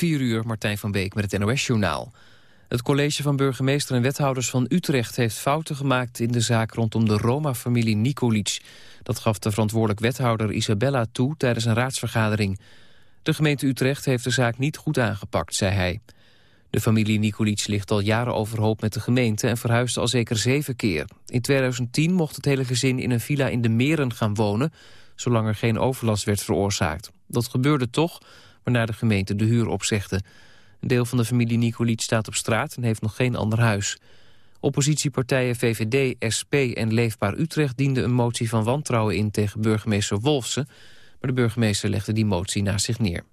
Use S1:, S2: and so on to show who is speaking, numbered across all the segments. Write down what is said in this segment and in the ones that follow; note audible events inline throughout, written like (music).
S1: 4 uur, Martijn van Beek met het NOS-journaal. Het college van burgemeester en wethouders van Utrecht... heeft fouten gemaakt in de zaak rondom de Roma-familie Nikolic. Dat gaf de verantwoordelijk wethouder Isabella toe tijdens een raadsvergadering. De gemeente Utrecht heeft de zaak niet goed aangepakt, zei hij. De familie Nikolic ligt al jaren overhoop met de gemeente... en verhuisde al zeker zeven keer. In 2010 mocht het hele gezin in een villa in de Meren gaan wonen... zolang er geen overlast werd veroorzaakt. Dat gebeurde toch, waarna de gemeente de huur opzegde. Een deel van de familie Nicoliet staat op straat en heeft nog geen ander huis. Oppositiepartijen VVD, SP en Leefbaar Utrecht dienden een motie van wantrouwen in tegen burgemeester Wolfsen, maar de burgemeester legde die motie naast zich neer.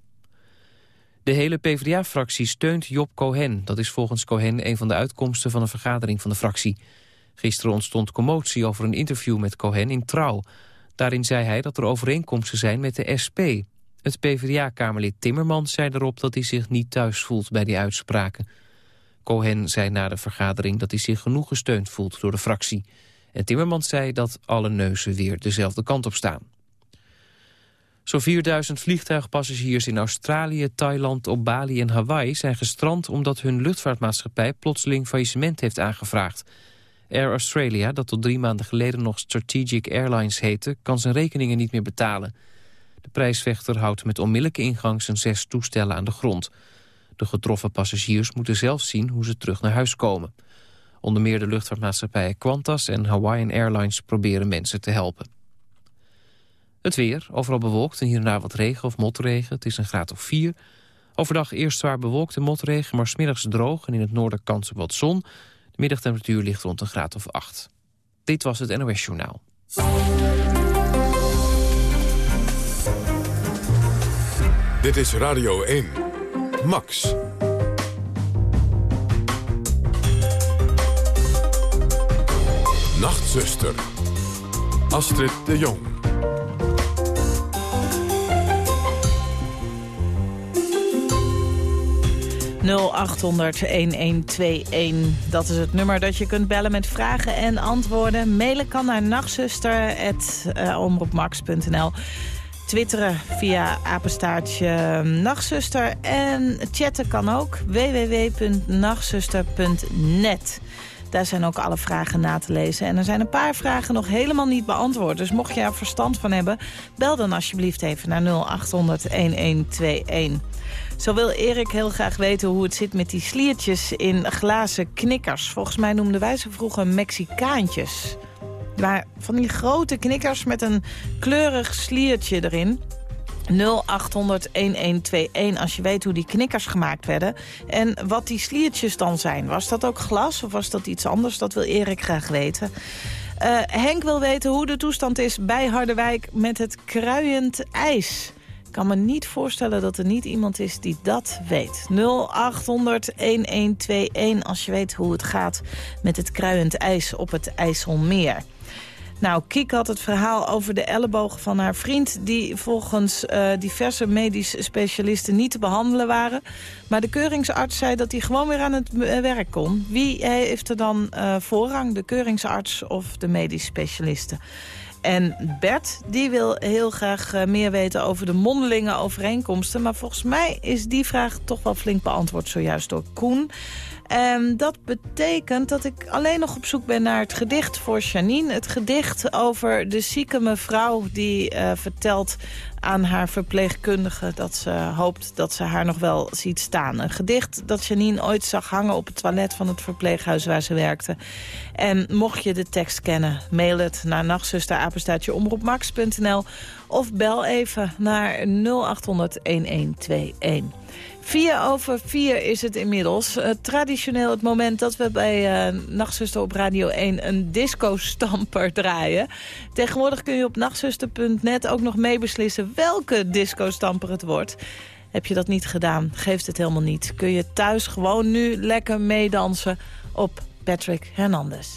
S1: De hele PvdA-fractie steunt Job Cohen. Dat is volgens Cohen een van de uitkomsten van een vergadering van de fractie. Gisteren ontstond commotie over een interview met Cohen in Trouw. Daarin zei hij dat er overeenkomsten zijn met de SP. Het PvdA-kamerlid Timmermans zei erop dat hij zich niet thuis voelt bij die uitspraken. Cohen zei na de vergadering dat hij zich genoeg gesteund voelt door de fractie. En Timmermans zei dat alle neuzen weer dezelfde kant op staan. Zo'n 4000 vliegtuigpassagiers in Australië, Thailand, op Bali en Hawaii zijn gestrand omdat hun luchtvaartmaatschappij plotseling faillissement heeft aangevraagd. Air Australia, dat tot drie maanden geleden nog Strategic Airlines heette, kan zijn rekeningen niet meer betalen. De prijsvechter houdt met onmiddellijke ingang zijn zes toestellen aan de grond. De getroffen passagiers moeten zelf zien hoe ze terug naar huis komen. Onder meer de luchtvaartmaatschappijen Qantas en Hawaiian Airlines proberen mensen te helpen. Het weer, overal bewolkt en hier en daar wat regen of motregen. Het is een graad of 4. Overdag eerst zwaar bewolkt en motregen, maar smiddags droog... en in het noorden kans op wat zon. De middagtemperatuur ligt rond een graad of 8. Dit was het NOS Journaal.
S2: Dit is Radio 1. Max. Nachtzuster. Astrid de Jong.
S3: ...0800-1121. Dat is het nummer dat je kunt bellen met vragen en antwoorden. Mailen kan naar nachtzuster.omroepmax.nl. Twitteren via apenstaartje Nachtzuster. En chatten kan ook www.nachtzuster.net. Daar zijn ook alle vragen na te lezen. En er zijn een paar vragen nog helemaal niet beantwoord. Dus mocht je er verstand van hebben, bel dan alsjeblieft even naar 0800-1121. Zo wil Erik heel graag weten hoe het zit met die sliertjes in glazen knikkers. Volgens mij noemden wij ze vroeger Mexicaantjes. Maar van die grote knikkers met een kleurig sliertje erin. 0800-1121 als je weet hoe die knikkers gemaakt werden. En wat die sliertjes dan zijn. Was dat ook glas of was dat iets anders? Dat wil Erik graag weten. Uh, Henk wil weten hoe de toestand is bij Harderwijk met het kruiend ijs. Ik kan me niet voorstellen dat er niet iemand is die dat weet. 0800-1121 als je weet hoe het gaat met het kruiend ijs op het IJsselmeer. Nou, Kiek had het verhaal over de ellebogen van haar vriend... die volgens uh, diverse medische specialisten niet te behandelen waren. Maar de keuringsarts zei dat hij gewoon weer aan het eh, werk kon. Wie heeft er dan voorrang, de keuringsarts of de medisch specialisten? En Bert, die wil heel graag meer weten over de mondelinge overeenkomsten. Maar volgens mij is die vraag toch wel flink beantwoord zojuist door Koen. En dat betekent dat ik alleen nog op zoek ben naar het gedicht voor Janine. Het gedicht over de zieke mevrouw die uh, vertelt aan haar verpleegkundige... dat ze hoopt dat ze haar nog wel ziet staan. Een gedicht dat Janine ooit zag hangen op het toilet van het verpleeghuis waar ze werkte. En mocht je de tekst kennen, mail het naar nachtzusterapenstaatje omroepmax.nl... of bel even naar 0800 1121. Vier over vier is het inmiddels. Uh, traditioneel het moment dat we bij uh, Nachtzuster op Radio 1 een disco-stamper draaien. Tegenwoordig kun je op nachtzuster.net ook nog meebeslissen welke disco-stamper het wordt. Heb je dat niet gedaan, geeft het helemaal niet. Kun je thuis gewoon nu lekker meedansen op Patrick Hernandez.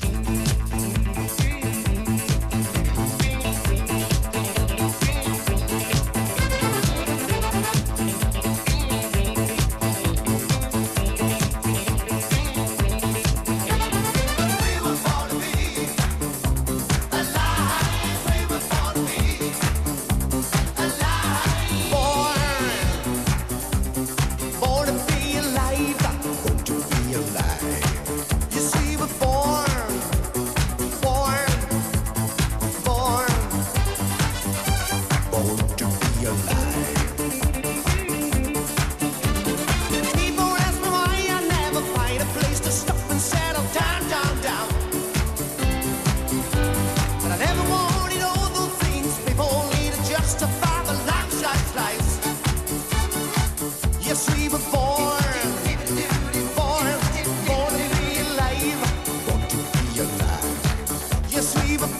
S3: guess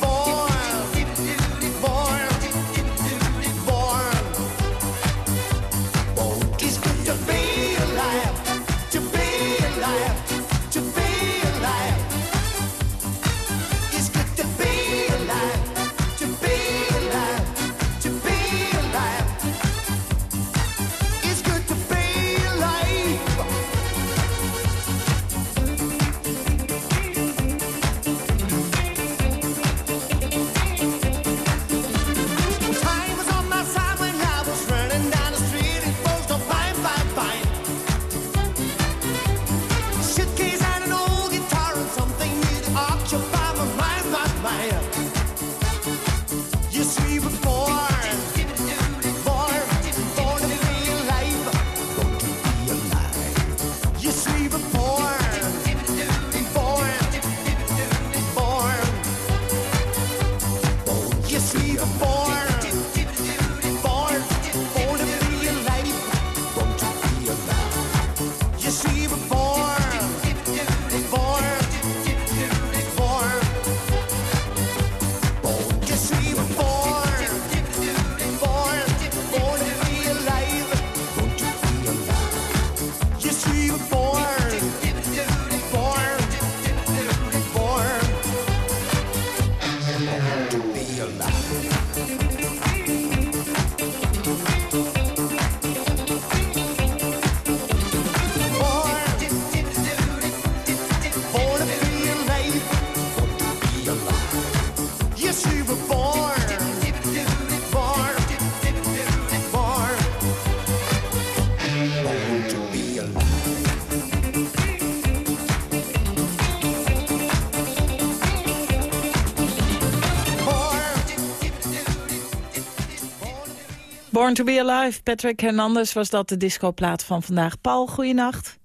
S3: Born to be Alive, Patrick Hernandez was dat de discoplaat van vandaag. Paul, goeienacht.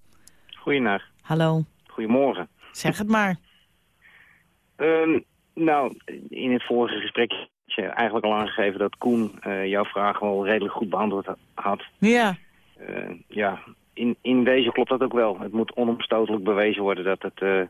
S4: Goeienacht.
S3: Hallo.
S4: Goedemorgen.
S3: Zeg het maar.
S4: Ehm, nou, in het vorige gesprek heb je eigenlijk al aangegeven dat Koen uh, jouw vraag wel redelijk goed beantwoord had.
S3: Ja.
S4: Uh, ja, in, in wezen klopt dat ook wel. Het moet onomstotelijk bewezen worden dat het uh,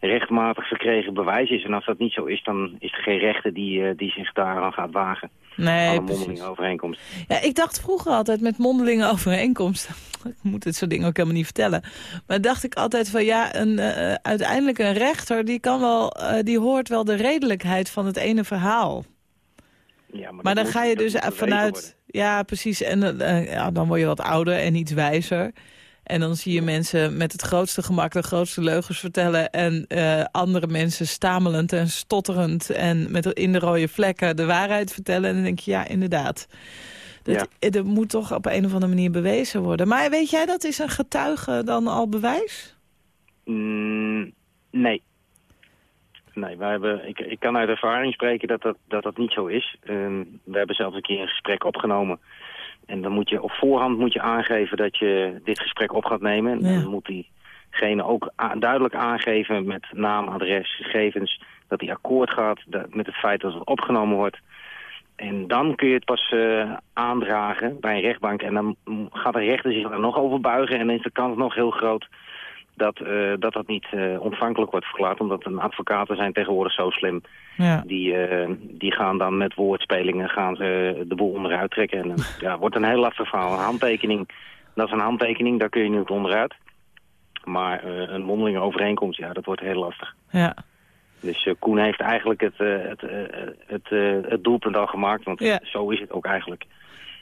S4: rechtmatig verkregen bewijs is. En als dat niet zo is, dan is er geen rechter die, die zich daaraan gaat wagen.
S3: Nee,
S4: Alle mondelinge overeenkomst.
S3: Ja, ik dacht vroeger altijd met mondelinge overeenkomst. (laughs) ik moet dit soort dingen ook helemaal niet vertellen. Maar dacht ik altijd van ja, een, uh, uiteindelijk een rechter... die, kan wel, uh, die hoort wel de redelijkheid van het ene verhaal.
S4: Ja, maar,
S3: maar dan
S4: moet,
S3: ga je dus vanuit... Ja, precies. En uh, ja, dan word je wat ouder en iets wijzer. En dan zie je mensen met het grootste gemak de grootste leugens vertellen... en uh, andere mensen stamelend en stotterend en met in de rode vlekken de waarheid vertellen. En dan denk je, ja, inderdaad. Dat, ja. dat moet toch op een of andere manier bewezen worden. Maar weet jij, dat is een getuige dan al bewijs?
S4: Mm, nee. Nee, wij hebben, ik, ik kan uit ervaring spreken dat dat, dat, dat niet zo is. Um, we hebben zelfs een keer een gesprek opgenomen... En dan moet je op voorhand moet je aangeven dat je dit gesprek op gaat nemen. En
S3: ja.
S4: dan moet diegene ook duidelijk aangeven met naam, adres, gegevens... dat hij akkoord gaat met het feit dat het opgenomen wordt. En dan kun je het pas uh, aandragen bij een rechtbank. En dan gaat de rechter zich er nog over buigen. En dan is de kans nog heel groot dat uh, dat, dat niet uh, ontvankelijk wordt verklaard. Omdat een advocaten zijn tegenwoordig zo slim.
S3: Ja.
S4: Die, uh, die gaan dan met woordspelingen gaan ze de boel onderuit trekken. En (laughs) ja, wordt een heel lastig verhaal. Een handtekening, dat is een handtekening, daar kun je niet onderuit. Maar een mondelinge overeenkomst, ja, dat wordt heel lastig.
S3: Ja.
S4: Dus Koen heeft eigenlijk het, het, het, het doelpunt al gemaakt. Want
S3: ja.
S4: zo is het ook eigenlijk.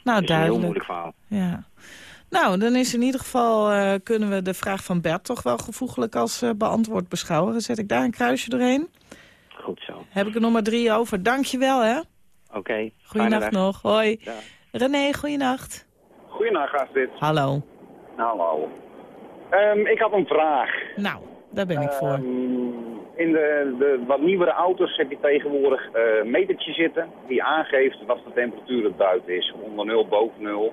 S3: Nou,
S4: het is
S3: duidelijk.
S4: een heel moeilijk verhaal.
S3: Ja. Nou, dan is in ieder geval uh, kunnen we de vraag van Bert toch wel gevoeglijk als uh, beantwoord beschouwen. Dan zet ik daar een kruisje doorheen.
S4: Goed zo.
S3: Heb ik er nog maar drie over. Dank je wel, hè?
S4: Oké. Okay.
S3: Goeienacht nog. Hoi.
S4: Ja.
S3: René, goeienacht.
S5: Goeienacht, Astrid.
S3: Hallo.
S5: Hallo. Um, ik had een vraag.
S3: Nou, daar ben ik voor.
S5: Um, in de, de, wat nieuwere auto's heb je tegenwoordig uh, een metertje zitten die aangeeft wat de temperatuur het buiten is. Onder nul, boven nul.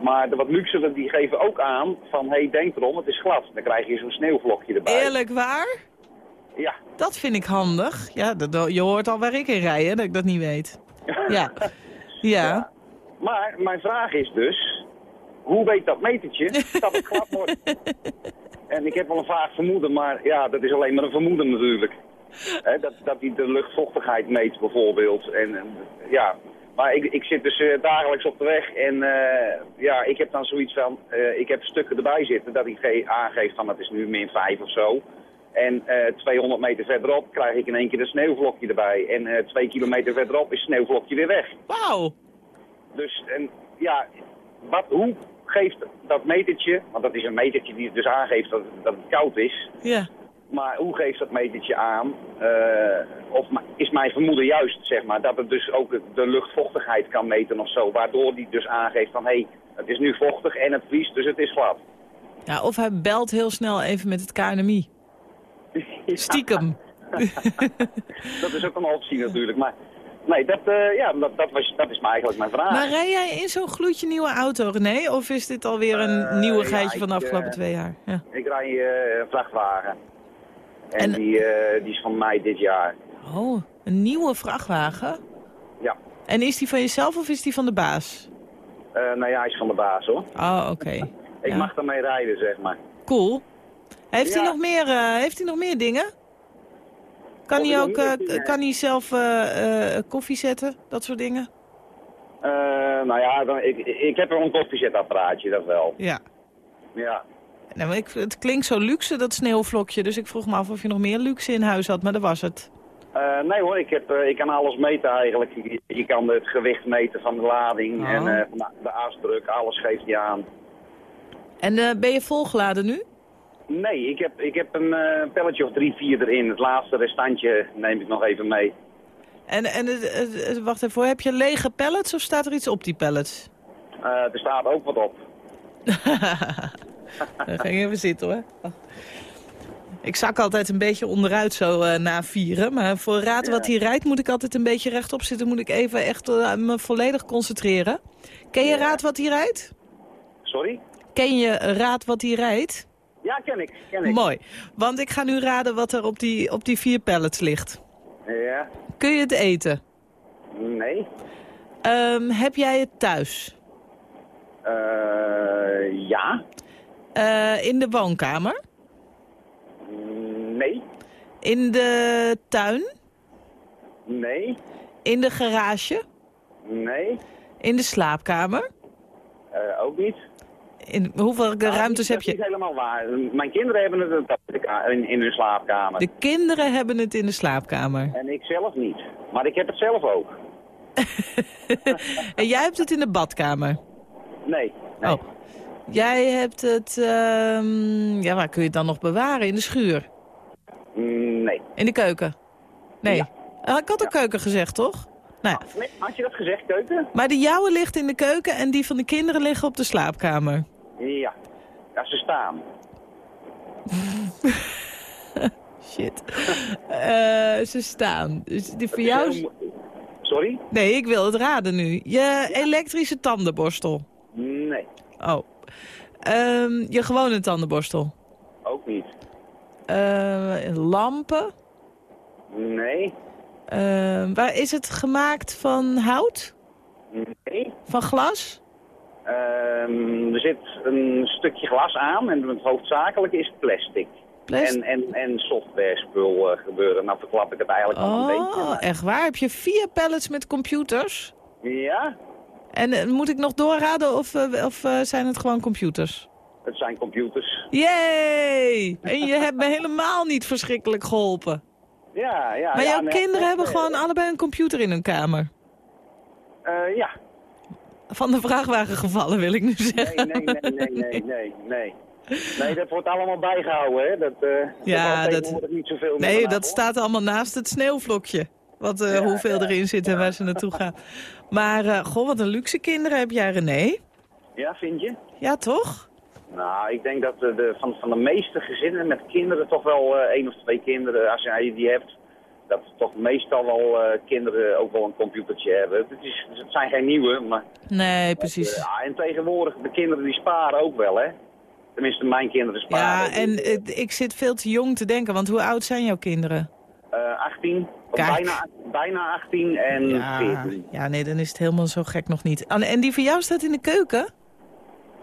S5: Maar de wat luxere die geven ook aan van, hé, hey, denk erom, het is glad. Dan krijg je zo'n sneeuwvlokje erbij.
S3: Eerlijk waar?
S5: Ja.
S3: Dat vind ik handig. Ja, dat, je hoort al waar ik in rij, hè, dat ik dat niet weet. (laughs) Ja. ja.
S5: ja. Maar mijn vraag is dus, hoe weet dat metertje dat het glad wordt? (laughs) en ik heb wel een vaag vermoeden, maar ja, dat is alleen maar een vermoeden natuurlijk. He, dat, dat hij de luchtvochtigheid meet bijvoorbeeld. En, en ja, maar ik, ik zit dus uh, dagelijks op de weg en uh, ja, ik heb dan zoiets van, uh, ik heb stukken erbij zitten dat ik aangeef van het is nu min 5 of zo. En 200 meter verderop krijg ik in één keer een sneeuwvlokje erbij. En 2 kilometer verderop is het sneeuwvlokje weer weg.
S3: Wauw!
S5: Dus en, ja, wat, hoe geeft dat metertje, want dat is een metertje die dus aangeeft dat, dat het koud is.
S3: Ja.
S5: Maar hoe geeft dat metertje aan, uh, of is mijn vermoeden juist, zeg maar, dat het dus ook de luchtvochtigheid kan meten of zo, waardoor die dus aangeeft van, hé, hey, het is nu vochtig en het vriest, dus het is glad.
S3: Ja, of hij belt heel snel even met het KNMI. (laughs) Stiekem. (laughs)
S5: dat is ook een optie natuurlijk, maar nee, dat, uh, ja, dat, dat, was, dat is maar eigenlijk mijn vraag.
S3: Maar rij jij in zo'n gloedje nieuwe auto, René? Of is dit alweer een uh, nieuwigheidje
S5: ja,
S3: van de afgelopen twee jaar? Ja.
S5: Ik rij een vrachtwagen. En, en die, uh, die is van mij dit jaar.
S3: Oh, een nieuwe vrachtwagen?
S5: Ja.
S3: En is die van jezelf of is die van de baas?
S5: Uh, nou ja, hij is van de baas hoor.
S3: Oh, oké. Okay.
S5: Ik
S3: ja.
S5: mag daarmee rijden, zeg maar.
S3: Cool. Heeft,
S5: Ja.
S3: hij, nog meer, uh, heeft hij nog meer dingen? Kan
S5: Of
S3: hij ook uh,
S5: dingen
S3: kan hij zelf koffie zetten? Dat soort dingen?
S5: Nou ja, dan, ik, ik heb een koffiezetapparaatje, dat wel.
S3: Ja.
S5: Ja.
S3: Nou, ik, het klinkt zo luxe, dat sneeuwvlokje. Dus ik vroeg me af of je nog meer luxe in huis had, maar dat was het.
S5: Uh, nee hoor, ik, heb, uh, ik kan alles meten eigenlijk. Je, je kan het gewicht meten van de lading
S3: Oh.
S5: en uh, van de, de asdruk, alles geeft hij aan.
S3: En ben je volgeladen nu?
S5: Nee, ik heb, ik heb een pelletje of drie, vier erin. Het laatste restantje neem ik nog even mee.
S3: En, en wacht even, heb je lege pallets of staat er iets op die pallets?
S5: er staat ook wat op. (laughs)
S3: Dan ik even zitten hoor. Ik zak altijd een beetje onderuit zo uh, na vieren. Maar voor raad wat hij rijdt moet ik altijd een beetje rechtop zitten. Moet ik even echt uh, me volledig concentreren. Ken je raad wat hij rijdt?
S5: Sorry?
S3: Ken je raad wat hij rijdt?
S5: Ja, ken ik, ken ik.
S3: Mooi. Want ik ga nu raden wat er op die, op die vier pallets ligt.
S5: Ja.
S3: Kun je het eten?
S5: Nee.
S3: Um, heb jij het thuis?
S5: Uh, ja.
S3: Uh, in de woonkamer?
S5: Nee.
S3: In de tuin?
S5: Nee.
S3: In de garage?
S5: Nee.
S3: In de slaapkamer?
S5: Uh, ook niet.
S3: In, hoeveel nou, ruimtes heb je?
S5: Dat is niet helemaal waar. Mijn kinderen hebben het in, in hun slaapkamer.
S3: De kinderen hebben het in de slaapkamer?
S5: En ik zelf niet. Maar ik heb het zelf ook. (laughs)
S3: en jij hebt het in de badkamer?
S5: Nee. nee.
S3: Oh. Jij hebt het... Uh, ja, waar kun je het dan nog bewaren? In de schuur?
S5: Nee.
S3: In de keuken? Nee.
S5: Ja.
S3: Uh, ik had een ja. keuken gezegd, toch? Nou ja.
S5: nee, had je dat gezegd, keuken?
S3: Maar de jouwe ligt in de keuken en die van de kinderen liggen op de slaapkamer?
S5: Ja. Ja, ze staan. (laughs)
S3: Shit. uh, ze staan. Dus die voor jou...
S5: Sorry?
S3: Nee, ik wil het raden nu. Je elektrische tandenborstel?
S5: Nee.
S3: Oh. Um, je gewone tandenborstel?
S5: Ook niet.
S3: Uh, lampen?
S5: Nee.
S3: Uh, waar is het gemaakt van hout?
S5: Nee.
S3: Van glas?
S5: Er zit een stukje glas aan en het hoofdzakelijk is plastic.
S3: Plastic?
S5: En, en, en softwarespul uh, gebeuren. Nou verklap ik het eigenlijk
S3: oh,
S5: al een beetje.
S3: Oh, echt waar? Heb je vier pallets met computers?
S5: Ja.
S3: En uh, moet ik nog doorraden of, uh, of zijn het gewoon computers?
S5: Het zijn computers.
S3: Yay! En je hebt me helemaal niet verschrikkelijk geholpen.
S5: Ja, ja.
S3: Maar
S5: ja,
S3: jouw
S5: nee,
S3: kinderen
S5: nee,
S3: hebben
S5: nee.
S3: gewoon allebei een computer in hun kamer?
S5: Uh, ja.
S3: Van de vrachtwagen gevallen, wil ik nu zeggen.
S5: Nee, nee, nee, nee, nee, nee. nee. Nee, dat wordt allemaal bijgehouden, hè. Dat, uh,
S3: ja,
S5: dat... dat niet zoveel
S3: nee, dat staat allemaal naast het sneeuwvlokje. Wat, uh,
S5: ja,
S3: hoeveel
S5: ja,
S3: erin zit en waar ze naartoe gaan. Maar, uh, goh, wat een luxe kinderen heb jij, René.
S5: Ja, vind je?
S3: Ja, toch?
S5: Nou, ik denk dat de, van, van de meeste gezinnen met kinderen toch wel uh, één of twee kinderen, als je die hebt, dat toch meestal wel uh, kinderen ook wel een computertje hebben. Het, is, het zijn geen nieuwe, maar...
S3: Nee, precies.
S5: Dat, uh, en tegenwoordig, de kinderen die sparen ook wel, hè. Tenminste, mijn kinderen sparen.
S3: Ja, en ik zit veel te jong te denken, want hoe oud zijn jouw kinderen?
S5: 18, bijna, bijna 18 en
S3: ja,
S5: 14.
S3: Ja, nee, dan is het helemaal zo gek nog niet. En die van jou staat in de keuken?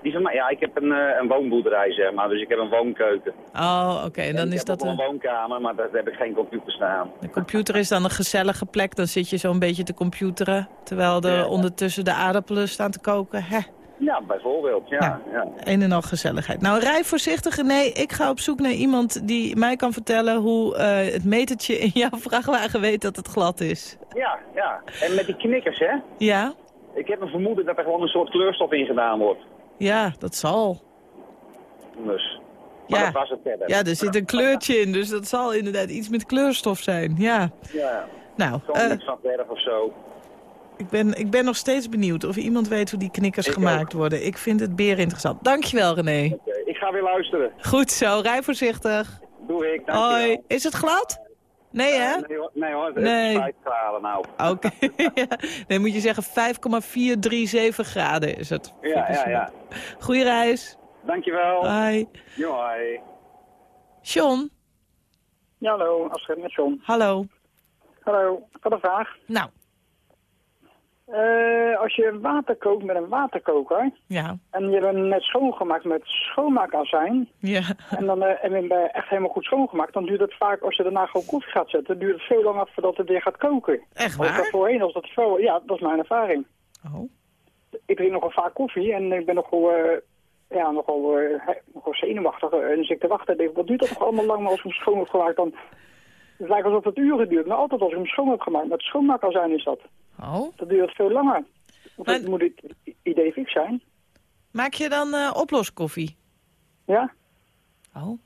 S5: Die van mij, ja, ik heb een, uh, een woonboerderij, zeg maar, dus ik heb een woonkeuken.
S3: Oh, oké, okay. en dan
S5: en
S3: is
S5: ik
S3: dat...
S5: een woonkamer, maar daar heb ik geen computer staan.
S3: De computer is dan een gezellige plek, dan zit je zo een beetje te computeren, terwijl er ja. ondertussen de aardappelen staan te koken. Hè.
S5: Ja, bijvoorbeeld, ja, ja. ja.
S3: Een en al gezelligheid. Nou, rij voorzichtig, nee, ik ga op zoek naar iemand die mij kan vertellen hoe uh, het metertje in jouw (laughs) vrachtwagen weet dat het glad is.
S5: Ja, ja. En met die knikkers, hè?
S3: Ja.
S5: Ik heb een vermoeden dat er gewoon een soort kleurstof in gedaan wordt.
S3: Ja, dat zal.
S5: Dus. Maar
S3: ja.
S5: dat was het verder.
S3: Ja, er zit een kleurtje in, dus dat zal inderdaad iets met kleurstof zijn. Ja.
S5: Ja.
S3: Nou,
S5: Gewoon uh, iets van verf of zo.
S3: Ik ben, ik ben nog steeds benieuwd of iemand weet hoe die knikkers
S5: ik
S3: gemaakt
S5: ook.
S3: worden. Ik vind het beer interessant. Dankjewel, René.
S5: Oké, okay, ik ga weer luisteren.
S3: Goed zo, rij voorzichtig.
S5: Doe ik, dankjewel.
S3: Hoi. Is het glad? Nee, hè?
S5: Uh, nee hoor, nee, hoor. het
S3: Nee.
S5: is 5 graden nou.
S3: Oké. (laughs) (laughs) ja. Nee, moet je zeggen 5,437 graden is het.
S5: Ja, ja, ja.
S3: Goeie reis.
S5: Dankjewel.
S3: Hoi.
S5: Jo, hoi.
S3: John,
S6: Ja, hallo, Astrid met John.
S3: hallo.
S6: Hallo, ik had een vraag.
S3: Nou,
S6: Eh, als je water kookt met een waterkoker
S3: ja.
S6: en je hebt hem net schoongemaakt met schoonmaakazijn
S3: Ja.
S6: en dan eh, en je hem echt helemaal goed schoongemaakt, dan duurt het vaak, als je daarna gewoon koffie gaat zetten, duurt het veel langer voordat het weer gaat koken.
S3: Echt
S6: Als dat
S3: waar?
S6: voorheen, als dat veel, ja, dat is mijn ervaring.
S3: Oh.
S6: Ik drink nogal vaak koffie en ik ben nogal, eh, ja, nogal, eh, nogal zenuwachtig eh, en dus ik te wachten en denk, wat duurt dat toch allemaal lang, maar als ik hem schoon heb gemaakt, dan... Het lijkt alsof het uren duurt, maar altijd als ik hem schoon heb gemaakt, met schoonmaakazijn is dat.
S3: Oh.
S6: Dat duurt veel langer. Want
S3: Maar-
S6: dat moet het idee fix zijn.
S3: Maak je dan eh, oploskoffie?
S6: Ja?
S3: Oh.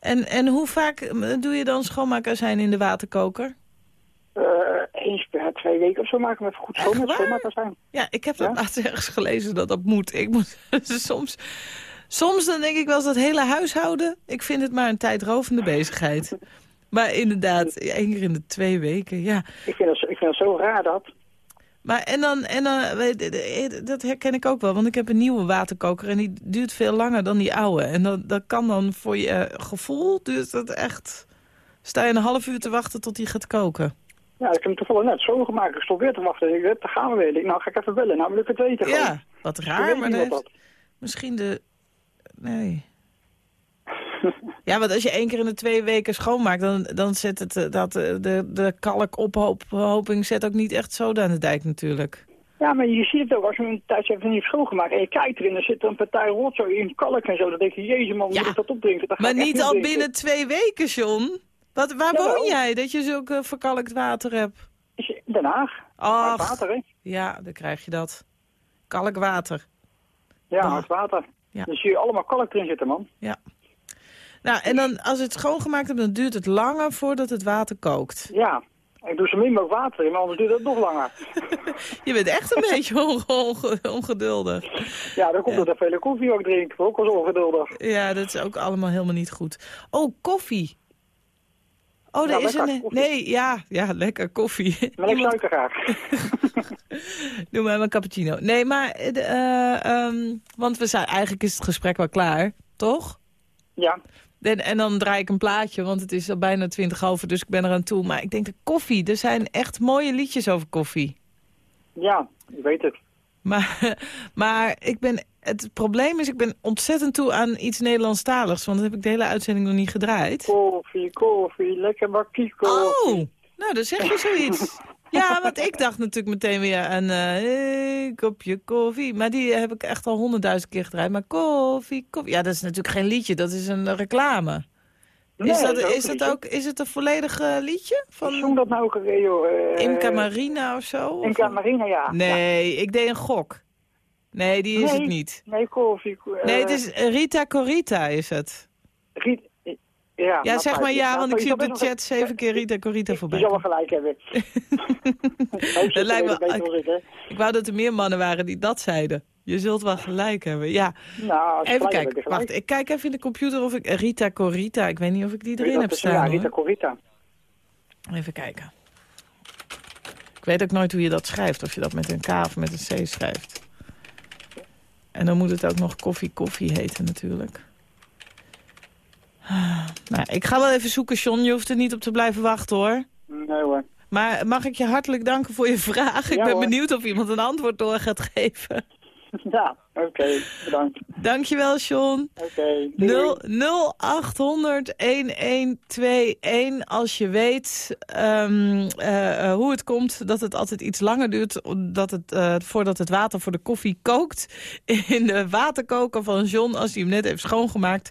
S3: En, en hoe vaak eh, doe je dan schoonmaakazijn in de waterkoker?
S6: Eh, eens per twee weken of zo maken we even goed schoon met schoonmaakazijn.
S3: Ja, ik heb dat
S6: Ja?
S3: laatst ergens gelezen dat dat moet. Ik moet (laughs) soms Soms dan denk ik wel eens dat hele huishouden... ik vind het maar een tijdrovende bezigheid. Maar inderdaad, één keer in de twee weken, ja.
S6: Ik vind het, ik vind het zo raar dat.
S3: Maar en dan, en dan, dat herken ik ook wel, want ik heb een nieuwe waterkoker... en die duurt veel langer dan die oude. En dat, dat kan dan voor je gevoel, duurt dat echt... sta je een half uur te wachten tot die gaat koken.
S6: Ja, ik heb hem toevallig net zo gemaakt. Ik stond weer te wachten. Ik daar gaan we weer. Nou ga ik even bellen. Nou wil ik het weten.
S3: Ja, wat raar, maar dat misschien de... Nee. (laughs) ja, want als je één keer in de twee weken schoonmaakt... dan, dan zet het eh, dat, eh, de, de kalkophoping zet ook niet echt zo aan de dijk natuurlijk.
S6: Ja, maar je ziet het ook als je een tijdje even niet schoongemaakt... en je kijkt erin, dan zit er een partij rotzooi in kalk en zo. Dan denk je, jezus man, moet ik dat opdrinken?
S3: maar niet al binnen twee weken, John? Wat, waar woon jij, dat je zulke verkalkt water hebt?
S6: Den Haag.
S3: Ach, water, hè? Ja, dan krijg je dat. Kalkwater.
S6: Ja, hard water. Ja. Dus zie je allemaal kalk erin zitten, man.
S3: Ja. Nou, en dan als het schoongemaakt hebt, dan duurt het langer voordat het water kookt.
S6: Ja, ik doe zo min mogelijk water in, maar anders duurt het nog langer. (laughs)
S3: je bent echt een beetje (laughs) ongeduldig.
S6: Ja, dan komt ja. er vele koffie ook drinken, ook wel ongeduldig.
S3: Ja, dat is ook allemaal helemaal niet goed. Oh, koffie. Oh, er is een... Nee, ja, ja, lekker koffie.
S6: Maar ik suiker graag. (laughs)
S3: Doe maar een cappuccino. Nee, maar... Uh, want we zijn, eigenlijk is het gesprek wel klaar, toch?
S6: Ja.
S3: En, en dan draai ik een plaatje, want het is al bijna twintig over, dus ik ben er aan toe. Maar ik denk de koffie, er zijn echt mooie liedjes over koffie.
S6: Ja, ik weet het.
S3: Maar, maar ik ben, het probleem is, ik ben ontzettend toe aan iets Nederlandstaligs. Want dat heb ik de hele uitzending nog niet gedraaid.
S6: Koffie, koffie, lekker bakkie koffie.
S3: Oh, nou dan zeg je zoiets. (laughs) ja, want ik dacht natuurlijk meteen weer aan uh, kopje koffie. Maar die heb ik echt al honderdduizend keer gedraaid. Maar koffie, koffie. Ja, dat is natuurlijk geen liedje, dat is een reclame is, dat, is, het ook, is het een volledig uh, liedje?
S6: Van... Zong dat nou ook een joh?
S3: Uh, Imca Marina of zo?
S6: Imca Marina, ja.
S3: Nee, ik deed een gok. Nee, die is het niet.
S6: Nee, koffie. Uh,
S3: nee, het is Rita Corita is het.
S6: Rita, ja,
S3: ja zeg maar ja, want ik zie op de chat zeven keer Rita Corita voorbij.
S6: Je zal wel gelijk hebben. (laughs)
S3: dat lijkt me, ik, ik wou dat er meer mannen waren die dat zeiden. Je zult wel gelijk hebben, ja.
S6: Nou,
S3: even kijken, wacht, ik kijk even in de computer of ik... Rita Corita, ik weet niet of ik die erin heb staan. Ja,
S6: Rita Corita.
S3: Even kijken. Ik weet ook nooit hoe je dat schrijft. Of je dat met een K of met een C schrijft. En dan moet het ook nog koffie koffie heten natuurlijk. Nou, ik ga wel even zoeken, John. Je hoeft er niet op te blijven wachten, hoor.
S6: Nee, hoor.
S3: Maar mag ik je hartelijk danken voor je vraag? ik ben benieuwd of iemand een antwoord door gaat geven. (laughs)
S6: Ja, oké. Okay, bedankt.
S3: Dankjewel, John.
S6: Oké.
S3: Okay, 0800-1121 als je weet um, uh, hoe het komt dat het altijd iets langer duurt... Dat het, uh, voordat het water voor de koffie kookt. (laughs) In de waterkoker van John, als hij hem net heeft schoongemaakt...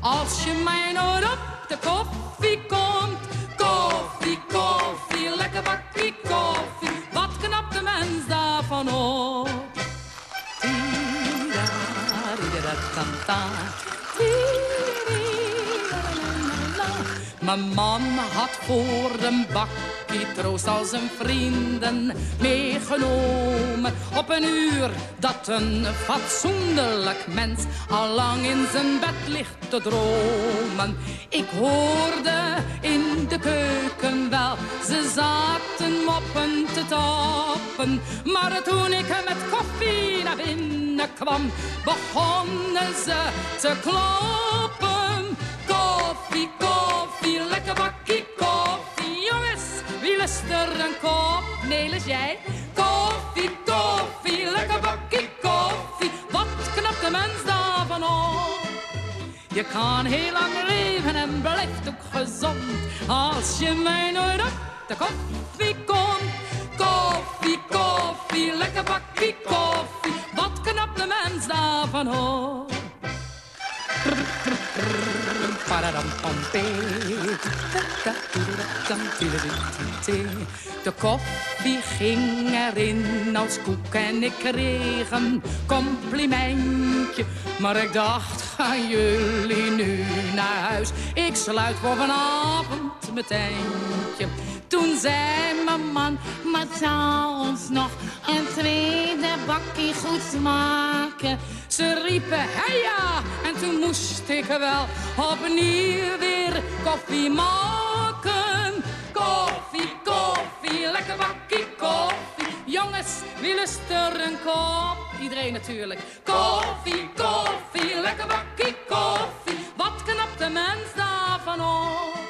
S7: Als je mij nooit op de koffie komt. Koffie, koffie, lekker bakkie koffie. Wat knapt de mens daarvan op? Mijn man had voor een bakkie troost al zijn vrienden meegenomen. Op een uur dat een fatsoenlijk mens al lang in zijn bed ligt te dromen. Ik hoorde in de keuken wel, ze zaten moppen te tappen. Maar toen ik met koffie naar binnen kwam, begonnen ze te kloppen. Koffie, koffie, wie lust er een kop? Nelis, jij? Koffie, koffie, lekker bakkie koffie. Wat knapt de mens daarvan op? Je kan heel lang leven en blijft ook gezond. Als je mij nooit op de koffie komt. Koffie, koffie, lekker bakkie koffie. Wat knapt de mens daarvan op? De koffie ging erin als koek en ik kreeg een complimentje. Maar ik dacht, gaan jullie nu naar huis? Ik sluit voor vanavond tentje. Toen zei mijn man, maar zou ons nog een tweede bakje goed smaken? Ze riepen, ja, en toen moest ik wel opnieuw weer koffie maken. Koffie, koffie, lekker bakkie koffie. Jongens, wie lust er een kop? Iedereen natuurlijk. Koffie, koffie, lekker bakkie koffie. Wat knapt de mens daarvan op?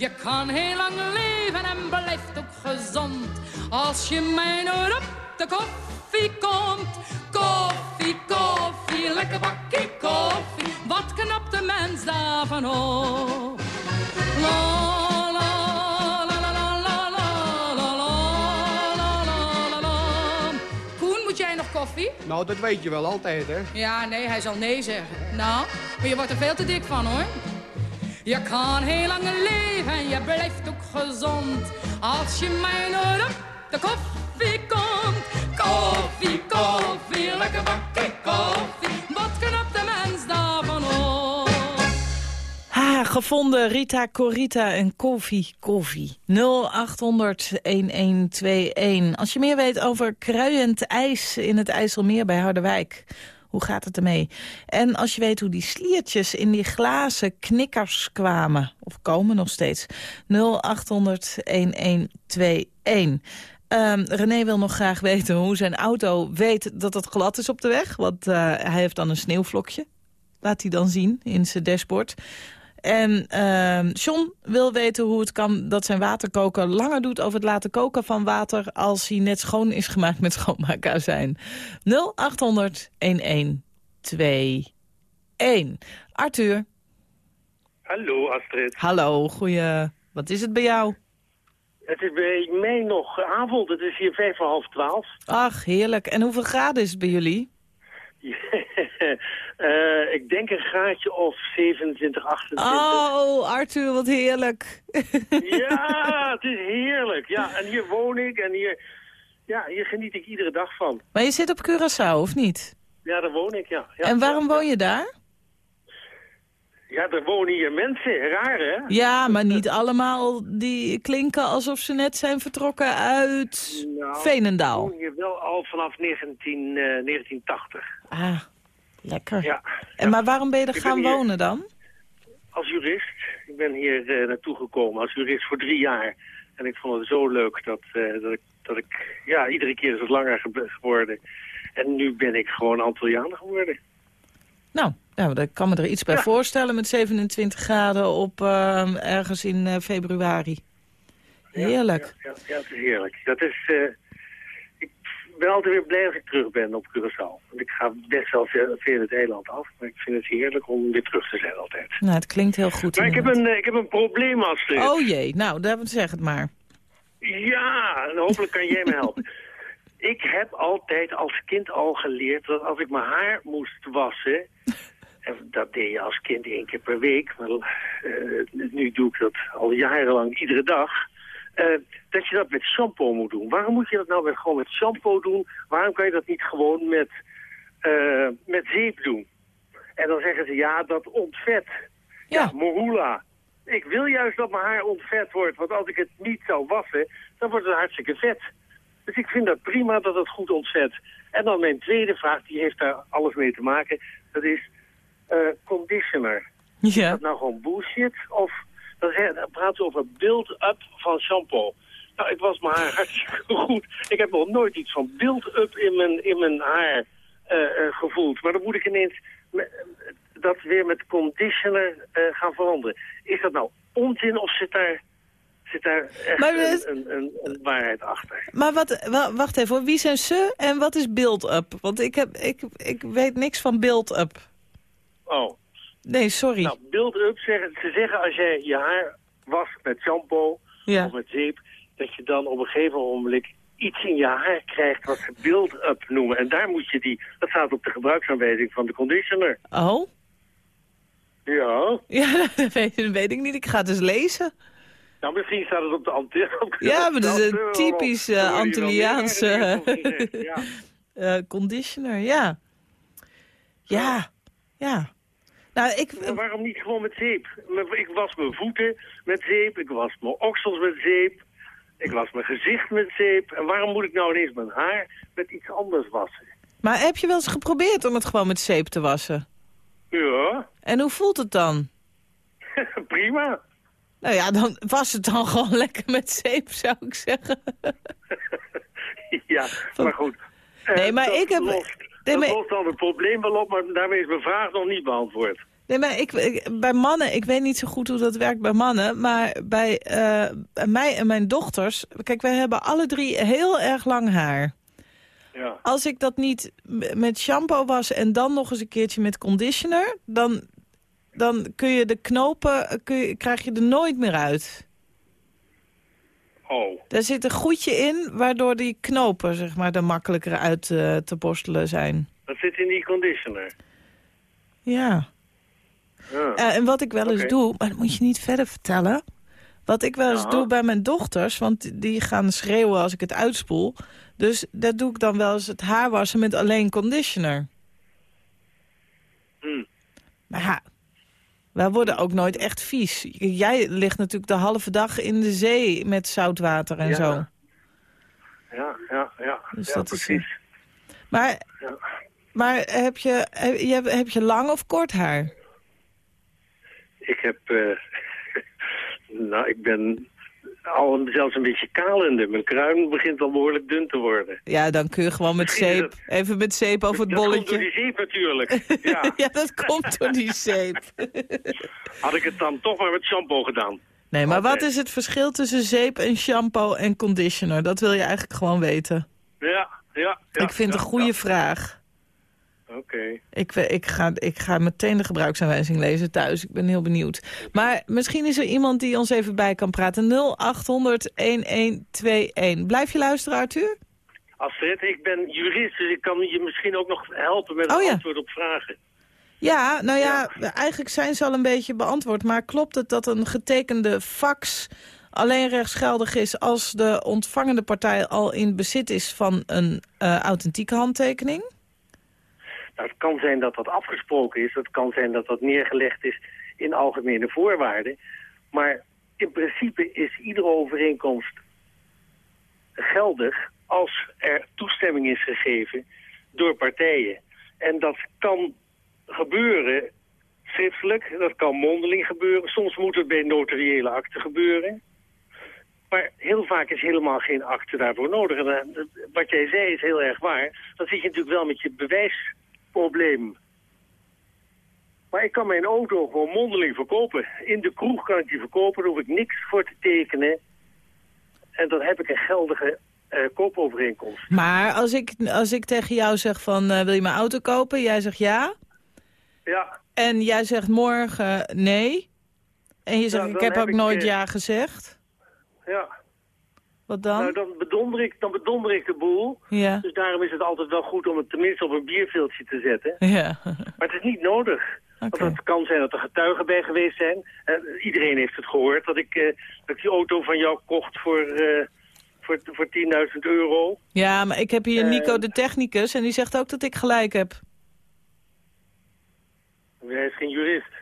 S7: Je kan heel lang leven en blijft ook gezond. Als je mij nooit op de koffie komt. Koffie, koffie, lekker bakkie koffie. Wat knapt de mens daarvan op? nog koffie?
S8: Nou, dat weet je wel altijd, hè?
S7: Ja, nee, hij zal nee zeggen. Nou, maar je wordt er veel te dik van, hoor. Je kan heel lang leven en je blijft ook gezond. Als je mij nooit op de koffie komt. Koffie, koffie, lekker bakje koffie. Wat knapt de mens daarvan op?
S3: Ha, gevonden Rita Corita en koffie, koffie. 0800-1121. Als je meer weet over kruiend ijs in het IJsselmeer bij Harderwijk... Hoe gaat het ermee? En als je weet hoe die sliertjes in die glazen knikkers kwamen, of komen nog steeds, 0800-1121. Um, René wil nog graag weten hoe zijn auto weet dat het glad is op de weg. Want uh, hij heeft dan een sneeuwvlokje. Laat hij dan zien in zijn dashboard. En uh, John wil weten hoe het kan dat zijn waterkoker langer doet over het laten koken van water als hij net schoon is gemaakt met schoonmaakazijn. 0800 1121. Arthur.
S9: Hallo Astrid.
S3: Hallo, goeie. Wat is het bij jou?
S9: Het is bij mij nog avond, het is hier vijf voor half twaalf.
S3: Ach, heerlijk. En hoeveel graden is het bij jullie? (laughs)
S9: uh, (laughs) ik denk een graadje of 27, 28.
S3: Oh, Arthur, wat heerlijk. (laughs)
S9: ja, het is heerlijk. Ja, en hier woon ik en hier, ja, hier geniet ik iedere dag van.
S3: Maar je zit op Curaçao, of niet?
S9: Ja, daar woon ik, ja. ja
S3: en waarom
S9: ja,
S3: woon je daar?
S9: Ja, er wonen hier mensen, raar hè?
S3: Ja, maar niet allemaal die klinken alsof ze net zijn vertrokken uit
S9: nou,
S3: Veenendaal.
S9: Ik woon hier wel al vanaf 19, uh, 1980.
S3: Ah, lekker.
S9: Ja,
S3: en maar waarom ben je er gaan
S9: hier,
S3: wonen dan?
S9: Als jurist. Ik ben hier uh, naartoe gekomen als jurist voor drie jaar. En ik vond het zo leuk dat, uh, dat, ik, dat ik... Ja, iedere keer is het langer geworden. En nu ben ik gewoon Antilliaan geworden.
S3: Nou, nou, ik kan me er iets bij
S9: Ja.
S3: voorstellen met 27 graden op uh, ergens in februari. Heerlijk.
S9: Ja, ja, ja, het is heerlijk. Dat is... Ik ben altijd weer blij als ik terug ben op Curaçao. Want ik ga best wel veel, veel het eiland af. Maar ik vind het heerlijk om weer terug te zijn altijd.
S3: Nou, het klinkt heel goed.
S9: Maar ik heb, een, ik heb een probleem, Astrid.
S3: Oh jee, nou, daar zeg het maar.
S9: Ja, en hopelijk kan jij me helpen. (laughs) Ik heb altijd als kind al geleerd dat als ik mijn haar moest wassen... en dat deed je als kind één keer per week, maar uh, nu doe ik dat al jarenlang iedere dag... Uh, dat je dat met shampoo moet doen. Waarom moet je dat nou met, gewoon met shampoo doen? Waarom kan je dat niet gewoon met, uh, met zeep doen? En dan zeggen ze, ja, dat ontvet.
S3: Ja,
S9: ja morula. Ik wil juist dat mijn haar ontvet wordt, want als ik het niet zou wassen, dan wordt het hartstikke vet. Dus ik vind dat prima dat het goed ontvet. En dan mijn tweede vraag, die heeft daar alles mee te maken. Dat is uh, conditioner.
S3: Ja.
S9: Is dat nou gewoon bullshit? Of dan, dan praten ze over build-up van shampoo. Nou, ik was mijn haar (laughs) hartstikke goed. Ik heb nog nooit iets van build-up in mijn, in mijn haar uh, uh, gevoeld. Maar dan moet ik ineens dat weer met conditioner gaan veranderen. Is dat nou onzin of zit daar zit daar echt
S3: maar,
S9: een, een, een, een, waarheid achter.
S3: Maar wat, wacht even, wie zijn ze en wat is build-up? Want ik, heb, ik, ik weet niks van build-up.
S9: Oh.
S3: Nee, sorry.
S9: Nou, build-up, zeggen, ze zeggen als jij je haar wast met shampoo
S3: ja.
S9: of met zeep... dat je dan op een gegeven moment iets in je haar krijgt wat ze build-up noemen. En daar moet je die, dat staat op de gebruiksaanwijzing van de conditioner.
S3: Oh?
S9: Ja.
S3: Ja, (laughs) dat weet, dat weet ik niet. Ik ga het eens lezen.
S9: Nou, misschien staat het op de Antillen. (laughs)
S3: Ja, maar dat is een typisch uh, Antilliaanse (laughs)
S9: Ja.
S3: eh, conditioner, ja. Ja, ja. Nou, ik...
S9: Maar waarom niet gewoon met zeep? Ik was mijn voeten met zeep, ik was mijn oksels met zeep, ik was mijn gezicht met zeep. En waarom moet ik nou ineens mijn haar met iets anders wassen?
S3: Maar heb je wel eens geprobeerd om het gewoon met zeep te wassen?
S9: Ja,
S3: En hoe voelt het dan? (laughs)
S9: prima.
S3: Nou ja, dan was het dan (laughs) gewoon lekker met zeep, zou ik zeggen. (laughs)
S9: ja, maar goed. Eh,
S3: Nee, maar
S9: dat
S3: ik heb- Nee,
S9: dat
S3: maar-
S9: lost dan het probleem wel op, maar daarmee is mijn vraag nog niet beantwoord.
S3: Nee, maar ik, ik- bij mannen, ik weet niet zo goed hoe dat werkt bij mannen... maar bij eh, mij en mijn dochters... Kijk, wij hebben alle drie heel erg lang haar.
S9: Ja.
S3: Als ik dat niet met shampoo was en dan nog eens een keertje met conditioner... dan, dan kun je de knopen, kun je, krijg je er nooit meer uit.
S9: Oh,
S3: Daar zit een goedje in, waardoor die knopen zeg maar, er makkelijker uit eh, te borstelen zijn.
S9: dat zit in die conditioner.
S3: Ja.
S9: Ja.
S3: Eh, en wat ik wel eens doe, maar dat moet je niet verder vertellen. Wat ik wel eens doe bij mijn dochters, want die gaan schreeuwen als ik het uitspoel. Dus dat doe ik dan wel eens het haar wassen met alleen conditioner.
S9: Hm.
S3: Maar ja, wij worden ook nooit echt vies. Jij ligt natuurlijk de halve dag in de zee met zoutwater en
S9: Ja.
S3: zo.
S9: Ja, ja, ja.
S3: Dus
S9: ja,
S3: dat is,
S9: precies.
S3: Maar,
S9: Ja.
S3: maar heb, je, heb, je, heb je lang of kort haar?
S9: Ik heb... eh, (laughs) nou, ik ben al een- zelfs een beetje kalende. Mijn kruin begint al behoorlijk dun te worden.
S3: Ja, dan kun je gewoon met zeep, even met zeep over het
S9: dat komt
S3: bolletje.
S9: door die zeep natuurlijk. (laughs) Ja.
S3: ja, dat komt door die zeep. (laughs)
S9: Had ik het dan toch maar met shampoo gedaan.
S3: Nee, maar wat is het verschil tussen zeep en shampoo en conditioner? Dat wil je eigenlijk gewoon weten.
S9: Ja, ja. ja
S3: ik vind het
S9: ja,
S3: een goede
S9: ja.
S3: vraag.
S9: Oké.
S3: Ik, ik, ga, ik ga meteen de gebruiksaanwijzing lezen thuis. Ik ben heel benieuwd. Maar misschien is er iemand die ons even bij kan praten. 0800-1121. Blijf je luisteren, Arthur?
S9: Astrid, ik ben jurist, dus ik kan je misschien ook nog helpen met
S3: Oh,
S9: een
S3: ja.
S9: antwoord op vragen.
S3: Ja, nou ja, eigenlijk zijn ze al een beetje beantwoord. Maar klopt het dat een getekende fax alleen rechtsgeldig is... als de ontvangende partij al in bezit is van een eh, authentieke handtekening?
S9: Nou, het kan zijn dat dat afgesproken is. Het kan zijn dat dat neergelegd is in algemene voorwaarden. Maar in principe is iedere overeenkomst geldig als er toestemming is gegeven door partijen. En dat kan gebeuren schriftelijk, dat kan mondeling gebeuren. Soms moet het bij notariële akte gebeuren. Maar heel vaak is helemaal geen akte daarvoor nodig. En eh, wat jij zei is heel erg waar. Dan zit je natuurlijk wel met je bewijsprobleem. Maar ik kan mijn auto gewoon mondeling verkopen. In de kroeg kan ik die verkopen, daar hoef ik niks voor te tekenen. En dan heb ik een geldige eh, koopovereenkomst.
S3: Maar als ik, als ik tegen jou zeg van, eh, wil je mijn auto kopen? Jij zegt ja.
S9: Ja,
S3: En jij zegt morgen nee. En je zegt, ik heb ook nooit
S9: eh,
S3: ja gezegd.
S9: ja.
S3: Wat dan?
S9: Nou, dan bedonder, ik, dan bedonder ik de boel.
S3: Ja.
S9: Dus daarom is het altijd wel goed om het tenminste op een bierveeltje te zetten.
S3: Ja.
S9: Maar het is niet nodig. Want het kan zijn dat er getuigen bij geweest zijn. Eh, iedereen heeft het gehoord dat ik, eh, dat ik die auto van jou kocht voor, eh, voor, voor 10.000 euro.
S3: Ja, maar ik heb hier. Nico de technicus en die zegt ook dat ik gelijk heb.
S9: Hij is geen jurist.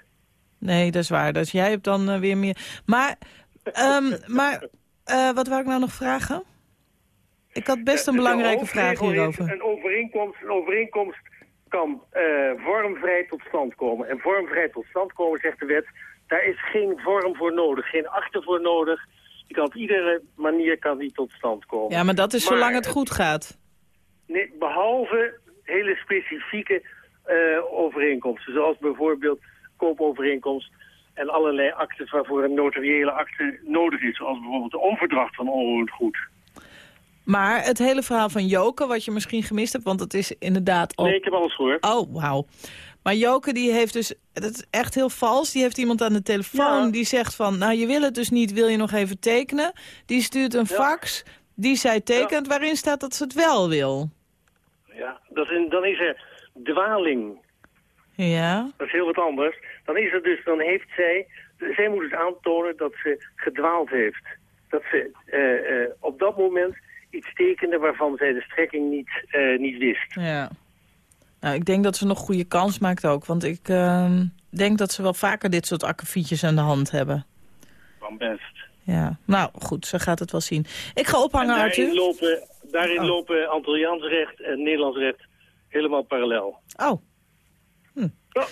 S3: Nee, dat is waar. Dus jij hebt dan weer meer... Maar, ehm, maar eh, wat wou ik nou nog vragen? Ik had best een
S9: Eh, de
S3: belangrijke vraag hierover.
S9: Een overeenkomst, een overeenkomst kan eh, vormvrij tot stand komen. En vormvrij tot stand komen, zegt de wet, daar is geen vorm voor nodig, geen achter voor nodig. Die kan op iedere manier kan die tot stand komen.
S3: Ja, maar dat is zolang het goed gaat.
S9: Nee, behalve hele specifieke eh, overeenkomsten, zoals bijvoorbeeld koopovereenkomst en allerlei actes waarvoor een notariële akte nodig is, zoals bijvoorbeeld de overdracht van onroerend goed.
S3: Maar het hele verhaal van Joke, wat je misschien gemist hebt... want het is inderdaad al...
S9: Nee, ik heb alles gehoord.
S3: Oh, wauw. Maar Joke die heeft dus, dat is echt heel vals, die heeft iemand aan de telefoon
S9: Ja.
S3: die zegt van, nou je wil het dus niet, wil je nog even tekenen? Die stuurt een
S9: Ja.
S3: fax, die zij tekent, waarin staat dat ze het wel wil.
S9: Ja, dat is, dan is er dwaling.
S3: Ja.
S9: Dat is heel wat anders. Dan is er dus, dan heeft zij, zij moet dus aantonen dat ze gedwaald heeft. Dat ze eh, eh, op dat moment iets tekende waarvan zij de strekking niet, eh, niet wist.
S3: Ja. Nou, ik denk dat ze nog goede kans maakt ook. Want ik ehm, denk dat ze wel vaker dit soort akkefietjes aan de hand hebben.
S9: Van best.
S3: Ja. Nou, goed, ze gaat het wel zien. Ik ga ophangen,
S9: En daarin
S3: Arthur.
S9: lopen, daarin
S3: Oh.
S9: lopen Antilliaans recht en Nederlands recht helemaal parallel.
S3: Oh. Hm.
S9: Ja.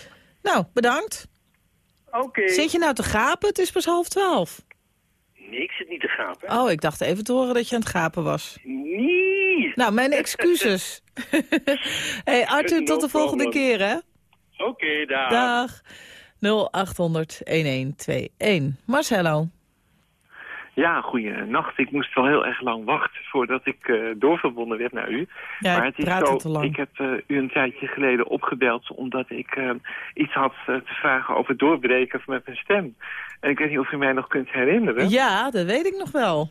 S3: Nou, bedankt.
S9: Oké.
S3: Zit je nou te gapen? Het is pas half twaalf.
S9: Nee, ik zit niet te gapen.
S3: Oh, ik dacht even te horen dat je aan het gapen was.
S9: Nee.
S3: Nou, mijn (laughs) excuses. (laughs) hey, Arthur, tot de volgende
S9: problem.
S3: keer, hè?
S9: Oké, daar.
S3: Dag. 0800-1121. Marcelo.
S10: Ja, goeienacht. Ik moest wel heel erg lang wachten voordat ik eh, doorverbonden werd naar u.
S3: Ja,
S10: maar het is zo,
S3: te lang.
S10: ik heb eh, u een tijdje geleden opgebeld omdat ik eh, iets had te vragen over doorbreken met mijn stem. En ik weet niet of u mij nog kunt herinneren.
S3: Ja, dat weet ik nog wel.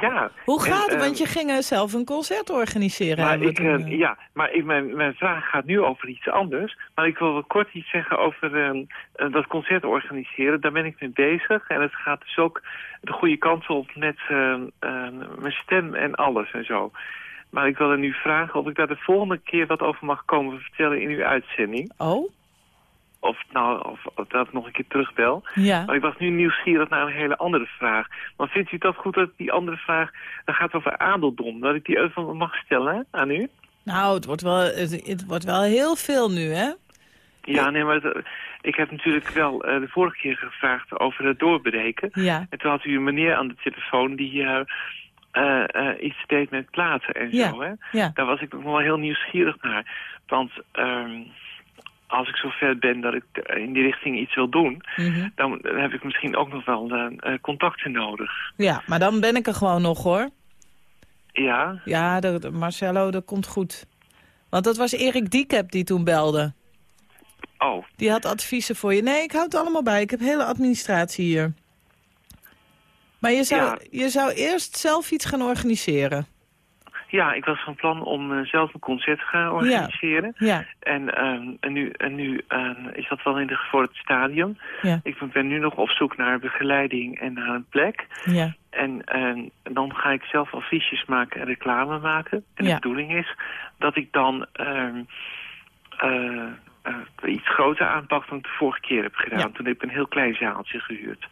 S10: Ja.
S3: Hoe
S10: En,
S3: gaat het? Want je ging eh, zelf een concert organiseren.
S10: Maar ik,
S3: eh,
S10: ja, maar ik, mijn, mijn vraag gaat nu over iets anders. Maar ik wil wel kort iets zeggen over ehm, eh, dat concert organiseren. Daar ben ik mee bezig. En het gaat dus ook de goede kant op met ehm, ehm, mijn stem en alles en zo. Maar ik wilde nu vragen of ik daar de volgende keer wat over mag komen vertellen in uw uitzending.
S3: Oh?
S10: Of, nou, of, of dat ik nog een keer terugbel.
S3: Ja.
S10: Maar ik was nu nieuwsgierig naar een hele andere vraag. Maar vindt u dat goed dat die andere vraag... Dat gaat over adeldom. Dat ik die even mag stellen aan u?
S3: Nou, het wordt, wel, het, het wordt wel heel veel nu, hè?
S10: Ja, nee, maar het- ik heb natuurlijk wel eh, de vorige keer gevraagd over het doorbreken.
S3: Ja.
S10: En toen had u een meneer aan de telefoon die eh, iets deed met platen en
S3: Ja,
S10: zo. Hè?
S3: ja.
S10: Daar was ik nog wel heel nieuwsgierig naar. Want ehm, als ik zo ver ben dat ik in die richting iets wil doen...
S3: Mhm.
S10: dan heb ik misschien ook nog wel eh, eh, contacten nodig.
S3: Ja, maar dan ben ik er gewoon nog, hoor.
S10: Ja,
S3: Ja, de, de Marcelo, dat komt goed. Want dat was Erik Diekep die toen belde.
S10: oh,
S3: Die had adviezen voor je. Nee, ik houd het allemaal bij. Ik heb hele administratie hier. Maar je zou,
S10: Ja.
S3: je zou eerst zelf iets gaan organiseren.
S10: Ja, ik was van plan om eh, zelf een concert te gaan organiseren.
S3: Ja,
S10: En, ehm, en nu, en nu ehm, is dat wel in de gevorderd stadium.
S3: ja,
S10: Ik ben- ben nu nog op zoek naar begeleiding en naar een plek.
S3: ja.
S10: En, ehm, dan ga ik zelf affiches maken en reclame maken. En
S3: Ja.
S10: de bedoeling is dat ik dan eh, eh, iets groter aanpak dan ik de vorige keer heb gedaan.
S3: Ja.
S10: Toen heb ik een heel klein zaaltje gehuurd.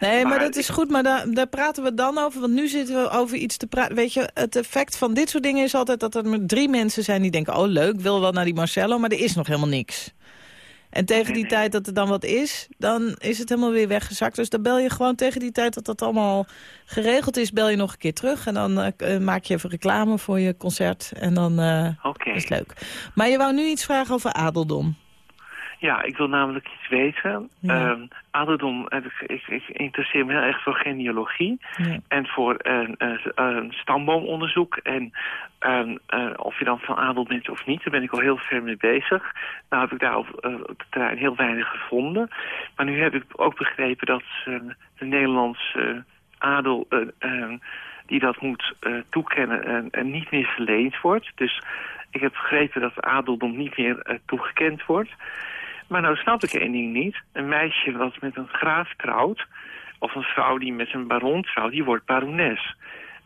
S3: Nee, maar,
S10: Maar
S3: dat is goed, maar daar, daar praten we dan over. Want nu zitten we over iets te praten. Weet je, het effect van dit soort dingen is altijd dat er maar drie mensen zijn die denken... oh, leuk, wil wel naar die Marcello, maar er is nog helemaal niks. En tegen die
S10: nee.
S3: tijd dat er dan wat is, dan is het helemaal weer weggezakt. Dus dan bel je gewoon tegen die tijd dat dat allemaal geregeld is... bel je nog een keer terug en dan eh, eh, maak je even reclame voor je concert. En dan eh, is het leuk. Maar je wou nu iets vragen over adeldom.
S10: Ja, ik wil namelijk iets weten.
S3: Ja.
S10: Ehm, Ouderdom, eh, ik, ik interesseer me heel erg voor genealogie.
S3: Ja.
S10: En voor een, een, een stamboomonderzoek. En ehm, eh, of je dan van adel bent of niet, daar ben ik al heel ver mee bezig. Nou heb ik daar op, op het terrein heel weinig gevonden. Maar nu heb ik ook begrepen dat eh, de Nederlandse adel... eh, die dat moet eh, toekennen en, niet meer verleend wordt. Dus ik heb begrepen dat adeldom niet meer toegekend wordt. Maar nou snap ik één ding niet. Een meisje wat met een graaf trouwt... of een vrouw die met een baron trouwt, die wordt barones.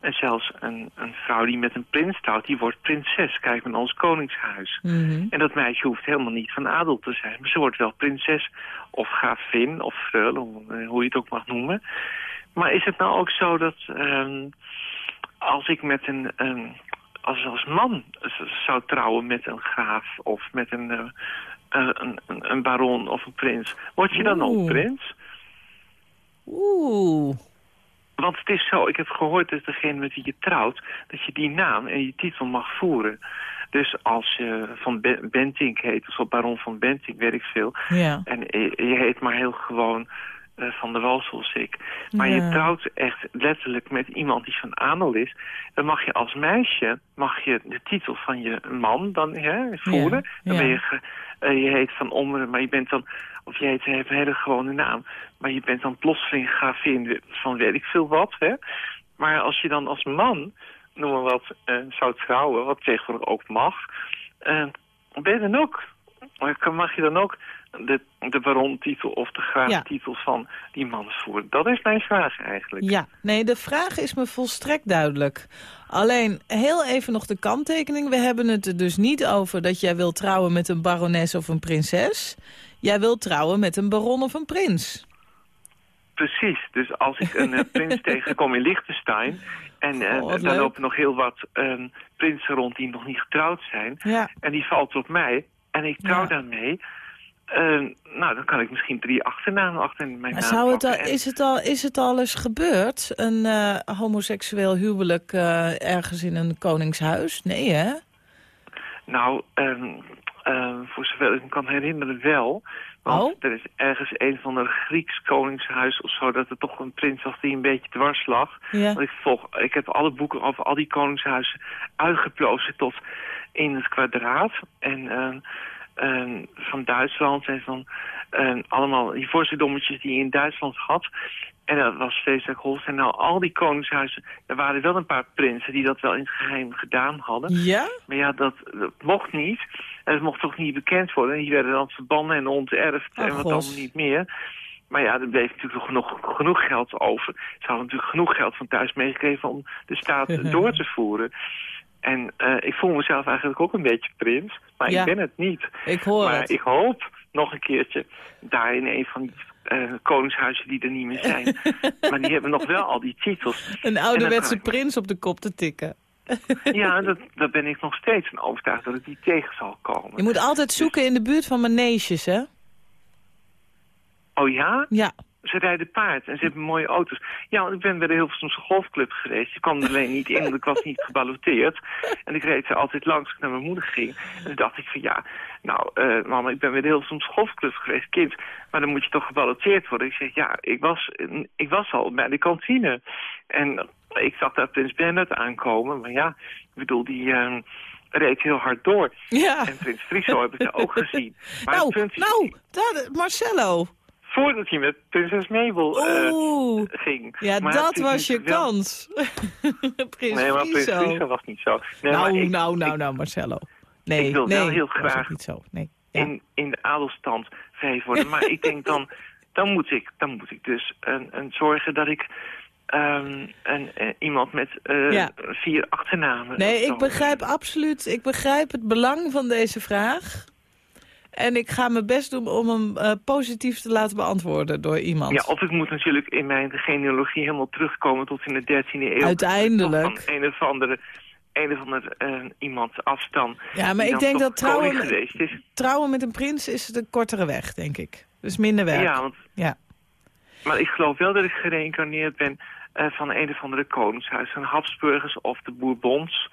S10: En zelfs een, een vrouw die met een prins trouwt, die wordt prinses. Kijk naar ons koningshuis.
S3: Mhm.
S10: En dat meisje hoeft helemaal niet van adel te zijn. Maar ze wordt wel prinses of gravin of freule, hoe eh, hoe je het ook mag noemen. Maar is het nou ook zo dat ehm, als ik met een... ehm, als, als man zou trouwen met een graaf of met een, eh, een, een, een baron of een prins... word je dan ook prins?
S3: Oeh.
S10: Want het is zo, ik heb gehoord dat degene met wie je trouwt... dat je die naam en je titel mag voeren. Dus als je van Be- Bentink heet, of baron van Bentink, weet ik veel...
S3: Ja.
S10: en je, je heet maar heel gewoon eh, van de wal zoals ik... maar
S3: Ja.
S10: je trouwt echt letterlijk met iemand die van adel is... dan mag je als meisje mag je de titel van je man dan hè, voeren. Dan ben je, ge- eh, je heet van Ommeren, maar je bent dan... of je heet, je hebt een hele gewone naam... maar je bent dan plotseling gravin van weet ik veel wat, hè... Maar als je dan als man, noem maar wat, eh, zou trouwen, wat tegenwoordig ook mag, eh, ben je dan ook mag je dan ook de, de barontitel of de graaftitel van die man voeren? Dat is mijn vraag eigenlijk.
S3: Ja, nee, de vraag is me volstrekt duidelijk. Alleen, heel even nog de kanttekening. We hebben het er dus niet over dat jij wilt trouwen met een barones of een prinses. Jij wilt trouwen met een baron of een prins.
S10: Precies, dus als ik een uh, prins (laughs) tegenkom in Liechtenstein... en uh, daar lopen nog heel wat uh, prinsen rond die nog niet getrouwd zijn...
S3: Ja.
S10: en die valt op mij en ik trouw ja. daarmee... nou, dan kan ik misschien drie achternamen achter mijn naam
S3: zou het al,
S10: en...
S3: is, het al, is het al eens gebeurd, een homoseksueel huwelijk ergens in een koningshuis? Nee, hè?
S10: Nou, voor zover ik me kan herinneren wel... Want
S3: oh?
S10: er is ergens een van de Grieks koningshuis of zo... dat er toch een prins was die een beetje dwars lag.
S3: Ja.
S10: Want ik, volg, ik heb alle boeken over al die koningshuizen uitgeplozen tot in het kwadraat. En uh, uh, van Duitsland en van uh, allemaal die vorstendommetjes die je in Duitsland had... En dat was steeds geholpen. En nou, al die koningshuizen, er waren wel een paar prinsen die dat wel in het geheim gedaan hadden.
S3: Ja?
S10: Maar ja, dat, dat mocht niet. En het mocht toch niet bekend worden. En die werden dan verbannen en onterfd
S3: oh,
S10: en wat dan niet meer. Maar ja, er bleef natuurlijk nog genoeg, genoeg geld over. Ze hadden natuurlijk genoeg geld van thuis meegegeven om de staat (laughs) door te voeren. En uh, ik voel mezelf eigenlijk ook een beetje prins. Maar
S3: ja.
S10: ik ben het niet.
S3: Ik hoor
S10: maar
S3: het.
S10: ik hoop nog een keertje daar in een van die uh, koningshuizen die er niet meer zijn. (laughs) maar die hebben nog wel al die titels.
S3: Een ouderwetse ik... prins op de kop te tikken. (laughs)
S10: ja, dat, daar ben ik nog steeds van overtuigd dat het die tegen zal komen.
S3: Je moet altijd zoeken in de buurt van maneges, hè?
S10: Oh ja?
S3: Ja.
S10: Ze rijden paard en ze hebben mooie auto's. Ja, want ik ben bij de Hilversumse golfclub geweest. Ik kwam er alleen niet in, want ik was niet geballoteerd. En ik reed er altijd langs als ik naar mijn moeder ging. En toen dacht ik van ja, nou uh, mama, ik ben bij de Hilversumse golfclub geweest, kind. Maar dan moet je toch geballoteerd worden. Ik zeg ja, ik was, ik was al bij de kantine. En ik zag daar Prins Bernhard aankomen. Maar ja, ik bedoel, die... Uh, reed heel hard door.
S3: Ja.
S10: En Prins Friso heb ik daar ook gezien. Maar
S3: nou, nou, Marcello
S10: voordat hij met prinses Mabel uh, ging.
S3: Ja, maar dat was je wel... kans. (laughs) prins
S10: Nee, maar prins Friso was niet zo. Nee,
S3: nou,
S10: ik,
S3: nou, nou,
S10: ik,
S3: nou, Marcello. Nee,
S10: ik wil
S3: nee,
S10: wel heel graag
S3: niet zo. Nee. Ja.
S10: in, in de adelstand verheven worden. Maar ik denk dan, (laughs) dan moet ik, dan moet ik dus een, een zorgen dat ik... Um, een, iemand met uh,
S3: ja.
S10: vier achternamen.
S3: Nee, ik begrijp absoluut. Ik begrijp het belang van deze vraag. En ik ga mijn best doen om hem uh, positief te laten beantwoorden door iemand.
S10: Ja, of ik moet natuurlijk in mijn genealogie helemaal terugkomen tot in de 13e eeuw.
S3: Uiteindelijk.
S10: Van een of andere, een of andere uh, iemand afstand.
S3: Ja, maar ik denk dat trouwen,
S10: geweest is.
S3: trouwen met een prins is de kortere weg, denk ik. Dus minder werk.
S10: Ja, want,
S3: ja.
S10: maar ik geloof wel dat ik gereïncarneerd ben uh, van een of andere koningshuis. Van Habsburgers of de Bourbons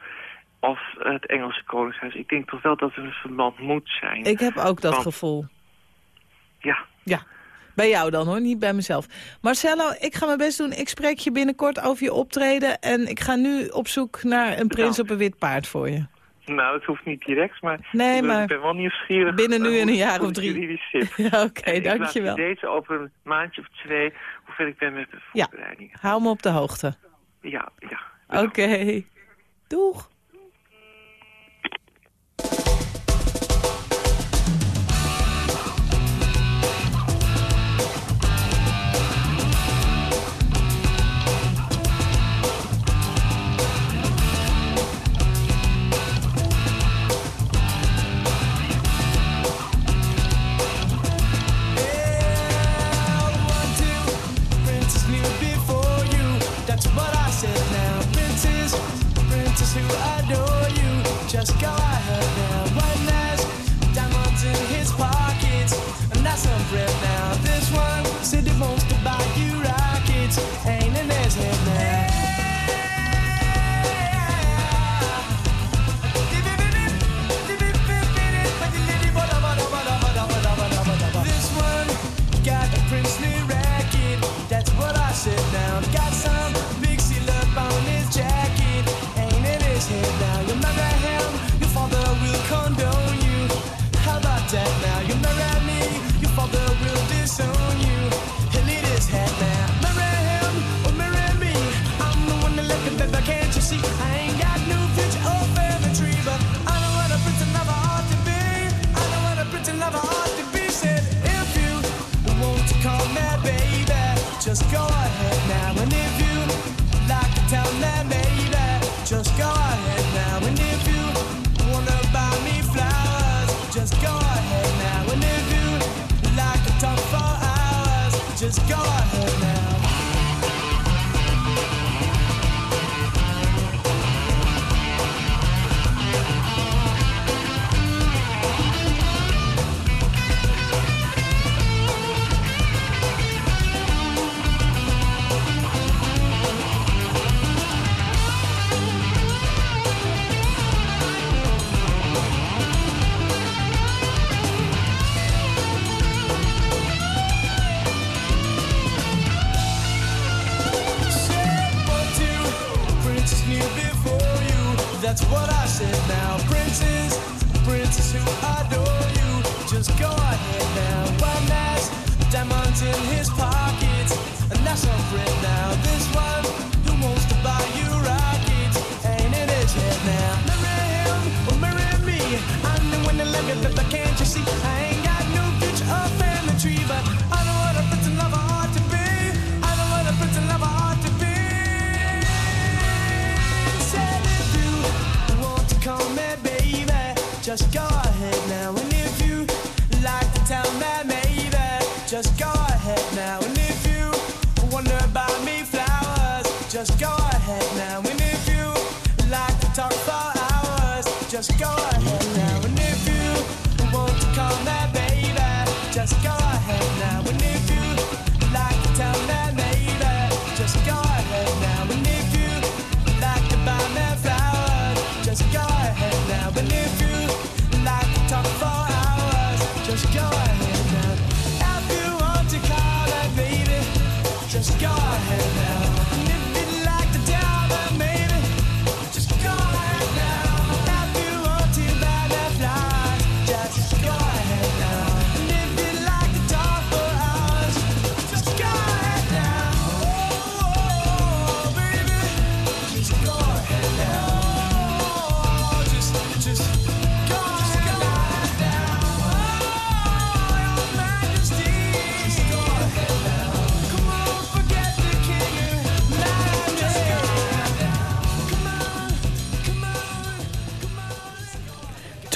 S10: of het Engelse Koningshuis. Ik denk toch wel dat er een verband moet zijn.
S3: Ik heb ook dat
S10: Want,
S3: gevoel.
S10: Ja.
S3: Ja. Bij jou dan hoor, niet bij mezelf. Marcello, ik ga mijn best doen. Ik spreek je binnenkort over je optreden. En ik ga nu op zoek naar een prins
S10: nou.
S3: op een wit paard voor je.
S10: Nou, het hoeft niet direct, maar,
S3: nee,
S10: ik,
S3: maar
S10: ik ben wel nieuwsgierig.
S3: Binnen nu in een jaar of drie. (laughs) Oké, okay, dankjewel.
S10: Ik deze over een maandje of twee, hoe ver ik ben met de voorbereidingen.
S3: Ja, hou me op de hoogte.
S10: Ja, ja.
S3: Oké. Okay. Doeg.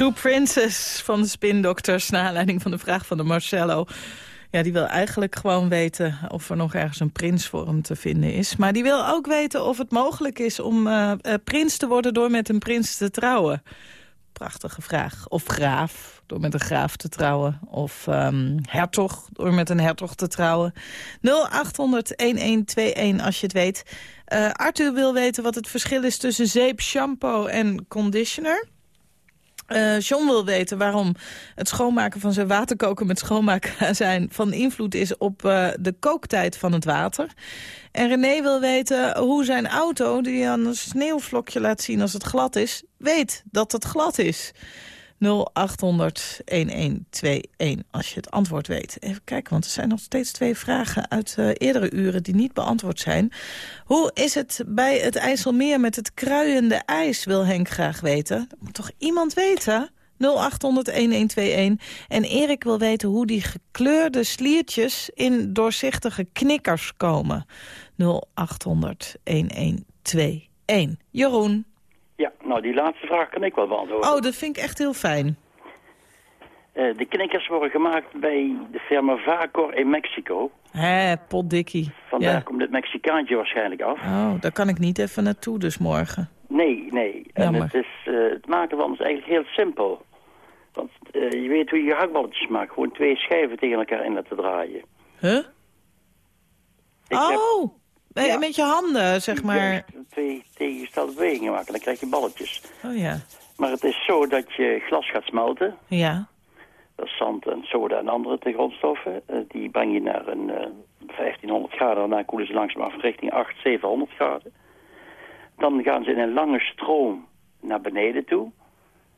S3: Two Princes van de Spin Doctors... naar aanleiding van de vraag van de Marcello. Ja, die wil eigenlijk gewoon weten of er nog ergens een prins voor hem te vinden is. Maar die wil ook weten of het mogelijk is om eh, eh, prins te worden... door met een prins te trouwen. Prachtige vraag. Of graaf, door met een graaf te trouwen. Of ehm, hertog, door met een hertog te trouwen. 0800-1121 als je het weet. Eh, Arthur wil weten wat het verschil is tussen zeep, shampoo en conditioner. Eh, John wil weten waarom het schoonmaken van zijn waterkoker met schoonmaakazijn (laughs) van invloed is op eh, de kooktijd van het water. En René wil weten hoe zijn auto, die aan een sneeuwvlokje laat zien als het glad is, weet dat het glad is. 0800 1121 als je het antwoord weet. Even kijken, want er zijn nog steeds twee vragen uit uh, eerdere uren die niet beantwoord zijn. Hoe is het bij het IJsselmeer met het kruiende ijs, wil Henk graag weten. Dat moet toch iemand weten? 0800 1121. En Erik wil weten hoe die gekleurde sliertjes in doorzichtige knikkers komen. 0800 1121. Jeroen.
S11: Ja, nou die laatste vraag kan ik wel beantwoorden.
S3: Oh, dat vind ik echt heel fijn.
S11: Uh, de knikkers worden gemaakt bij de firma Vacor in Mexico.
S3: Hé, potdikkie.
S11: Vandaar
S3: ja.
S11: komt het Mexicaantje waarschijnlijk af.
S3: Oh, daar kan ik niet even naartoe dus morgen.
S11: Nee, nee. En het, is, uh, het maken van is eigenlijk heel simpel. Want uh, je weet hoe je gehaktballetjes maakt. Gewoon twee schijven tegen elkaar in laten draaien.
S3: Huh? Ik oh! Heb... Ja. Met je handen, zeg maar.
S11: Ja, twee tegengestelde bewegingen maken, dan krijg je balletjes.
S3: Oh ja.
S11: Maar het is zo dat je glas gaat smelten.
S3: Ja.
S11: Dat is zand en soda en andere te grondstoffen. Uh, die breng je naar een uh, 1500 graden. Daarna koelen ze langzaam af richting 800, 700 graden. Dan gaan ze in een lange stroom naar beneden toe.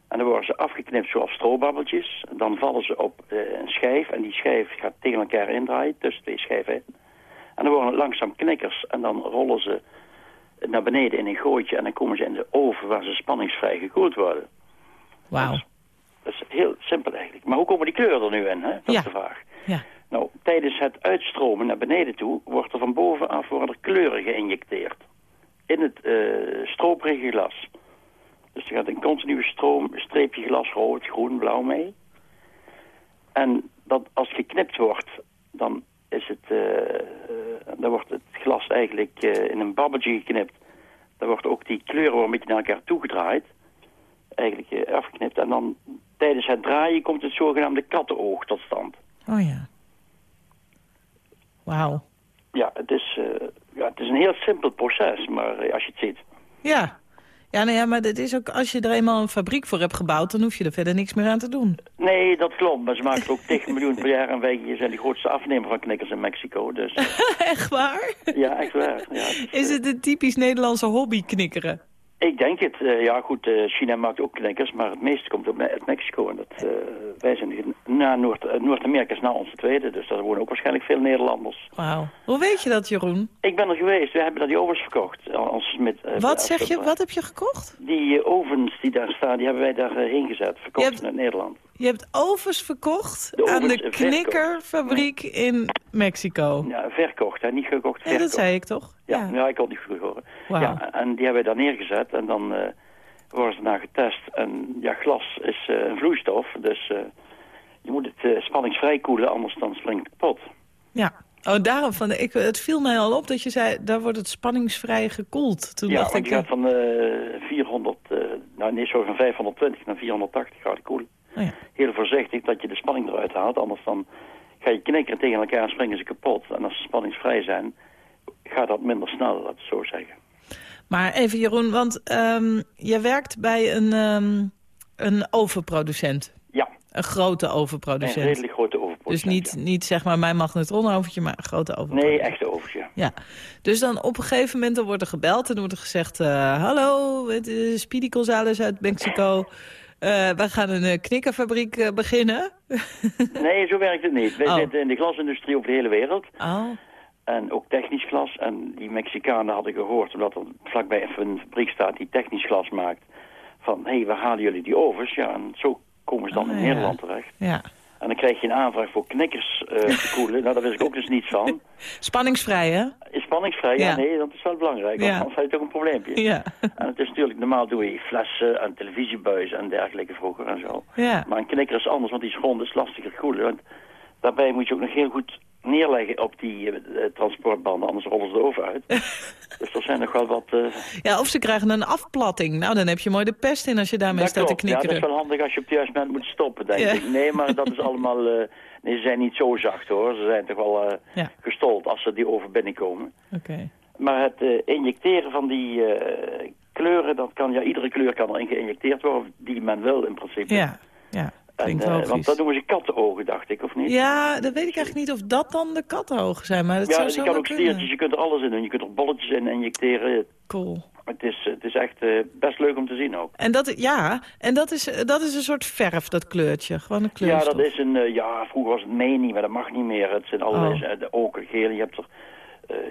S11: En dan worden ze afgeknipt zoals strobabbeltjes. Dan vallen ze op uh, een schijf. En die schijf gaat tegen elkaar indraaien, tussen twee schijven in. En dan worden het langzaam knikkers en dan rollen ze naar beneden in een gooitje... en dan komen ze in de oven waar ze spanningsvrij gekoeld worden.
S3: Wauw.
S11: Dat, dat is heel simpel eigenlijk. Maar hoe komen die kleuren er nu in, hè? Dat
S3: ja.
S11: is de vraag.
S3: Ja.
S11: Nou, tijdens het uitstromen naar beneden toe... wordt er van bovenaf worden kleuren geïnjecteerd. In het uh, stroperige glas. Dus er gaat een continue stroom, streepje glas, rood, groen, blauw mee. En dat als geknipt wordt, dan is het, uh, uh, dan wordt het glas eigenlijk uh, in een babbeltje geknipt. Dan wordt ook die kleuren weer een beetje naar elkaar toegedraaid. Eigenlijk afgeknipt. En dan tijdens het draaien komt het zogenaamde kattenoog tot stand.
S3: Oh ja. Wauw.
S11: Ja, het is, ja, het is een heel simpel proces, maar als je het ziet.
S3: Ja. Ja, nou ja, maar het is ook, als je er eenmaal een fabriek voor hebt gebouwd... dan hoef je er verder niks meer aan te doen.
S11: Nee, dat klopt. Maar ze maken ook (laughs) 10 miljoen per jaar... en wij zijn de grootste afnemer van knikkers in Mexico. Dus... (laughs)
S3: echt waar?
S11: Ja, echt waar. Ja,
S3: is, is het een typisch Nederlandse hobby, knikkeren?
S11: Ik denk het. Eh, ja, goed, eh, China maakt ook knikkers, maar het meeste komt ook uit Mexico. En dat, eh, wij zijn na Noord- Noord-Amerika is nou onze tweede, dus daar wonen ook waarschijnlijk veel Nederlanders.
S3: Wauw. Hoe weet je dat, Jeroen?
S11: Ik ben er geweest, we hebben daar die ovens verkocht. Als met,
S3: Wat zeg je? Wat heb je gekocht?
S11: Die ovens die daar staan, die hebben wij daarheen gezet, verkocht
S3: hebt-
S11: uit Nederland.
S3: Je hebt ovens verkocht
S11: De
S3: aan de
S11: verkocht.
S3: knikkerfabriek in Mexico.
S11: Ja, verkocht, hè, niet gekocht,
S3: Ja,
S11: verkocht.
S3: dat zei ik toch?
S11: Ja, ja. ik kon het niet goed horen. Ja, en die hebben wij daar neergezet en dan eh, worden ze daar getest. En ja, glas is eh, een vloeistof, dus eh, je moet het spanningsvrij koelen, anders dan springt het kapot.
S3: Ja. Oh, daarom van, ik, het viel mij al op dat je zei, daar wordt het spanningsvrij gekoeld. Toen
S11: ja,
S3: dacht ik,
S11: gaat van eh 400, eh, nou nee, sorry, van 520 naar 480 graden koelen.
S3: Oh ja.
S11: Heel voorzichtig dat je de spanning eruit haalt, anders dan ga je knikkeren tegen elkaar en springen ze kapot. En als ze spanningsvrij zijn, gaat dat minder snel, laat het zo zeggen.
S3: Maar even Jeroen, want ehm, je werkt bij een, ehm, een ovenproducent.
S11: Ja.
S3: Een grote
S11: Een
S3: ovenproducent.
S11: redelijk grote overproducent.
S3: Dus niet, niet zeg maar mijn magnetronoventje, maar een grote ovenproducent.
S11: Nee, echte ovens, ja.
S3: Ja, dus dan op een gegeven moment dan wordt er gebeld en wordt er gezegd... eh, hallo, het is Speedy Gonzales uit Mexico. Eh wij gaan een eh, knikkerfabriek eh, beginnen. (laughs)
S11: Nee, zo werkt het niet. Wij
S3: Oh.
S11: zitten in de glasindustrie over de hele wereld.
S3: Oh,
S11: En ook technisch glas. En die Mexicanen hadden gehoord, omdat er vlakbij even een fabriek staat die technisch glas maakt. Van, hé, hey, waar halen jullie die ovens? Ja, en zo komen ze dan in
S3: ja.
S11: Nederland terecht.
S3: ja.
S11: En dan krijg je een aanvraag voor knikkers eh, te (laughs) koelen. nou, daar wist ik ook dus niets van.
S3: Spanningsvrij, hè?
S11: Is spanningsvrij? Ja,
S3: Ja.
S11: nee, dat is wel belangrijk. Want
S3: Ja.
S11: anders had je toch een probleempje.
S3: Ja.
S11: En het is natuurlijk, normaal doe je flessen en televisiebuizen en dergelijke vroeger en zo.
S3: Ja.
S11: Maar een knikker is anders, want die is is lastiger koelen. Want daarbij moet je ook nog heel goed neerleggen op die eh, transportbanden, anders rollen ze erover uit. (laughs) dus er zijn nog wel wat... eh,
S3: ja, of ze krijgen een afplatting. Nou, dan heb je mooi de pest in als je daarmee
S11: dat
S3: staat te
S11: klopt. Ja, dat
S3: knikkeren.
S11: is wel handig als je op het juiste moment moet stoppen, denk
S3: Ja.
S11: ik. Nee, maar dat is allemaal... eh, nee, ze zijn niet zo zacht, hoor. Ze zijn toch wel
S3: Ja.
S11: gestold als ze die over binnenkomen.
S3: Oké.
S11: Maar het injecteren van die kleuren, dat kan, ja, iedere kleur kan erin geïnjecteerd worden, die men wil in principe.
S3: Ja, ja.
S11: En, eh, want dat noemen ze kattenogen, dacht ik, of niet?
S3: Ja, dat weet ik eigenlijk niet of dat dan de kattenogen zijn, maar dat
S11: ja,
S3: zou
S11: je kan ook
S3: kunnen.
S11: je kunt er alles in doen. Je kunt er bolletjes in injecteren.
S3: Cool.
S11: Het is, het is echt eh, best leuk om te zien ook.
S3: En dat, ja, en dat is, dat is een soort verf, dat kleurtje. Gewoon een
S11: Ja,
S3: kleurstof.
S11: dat is een, eh, ja, vroeger was het meni, maar dat mag niet meer. Het zijn allerlei,
S3: Oh.
S11: de oker, geel, je hebt er,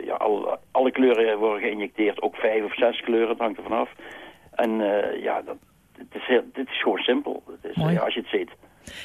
S11: ja, alle, alle kleuren worden geïnjecteerd, ook vijf of zes kleuren, het hangt er vanaf. En ja, dat, het is heel, dit is gewoon simpel, is, eh, als je het ziet.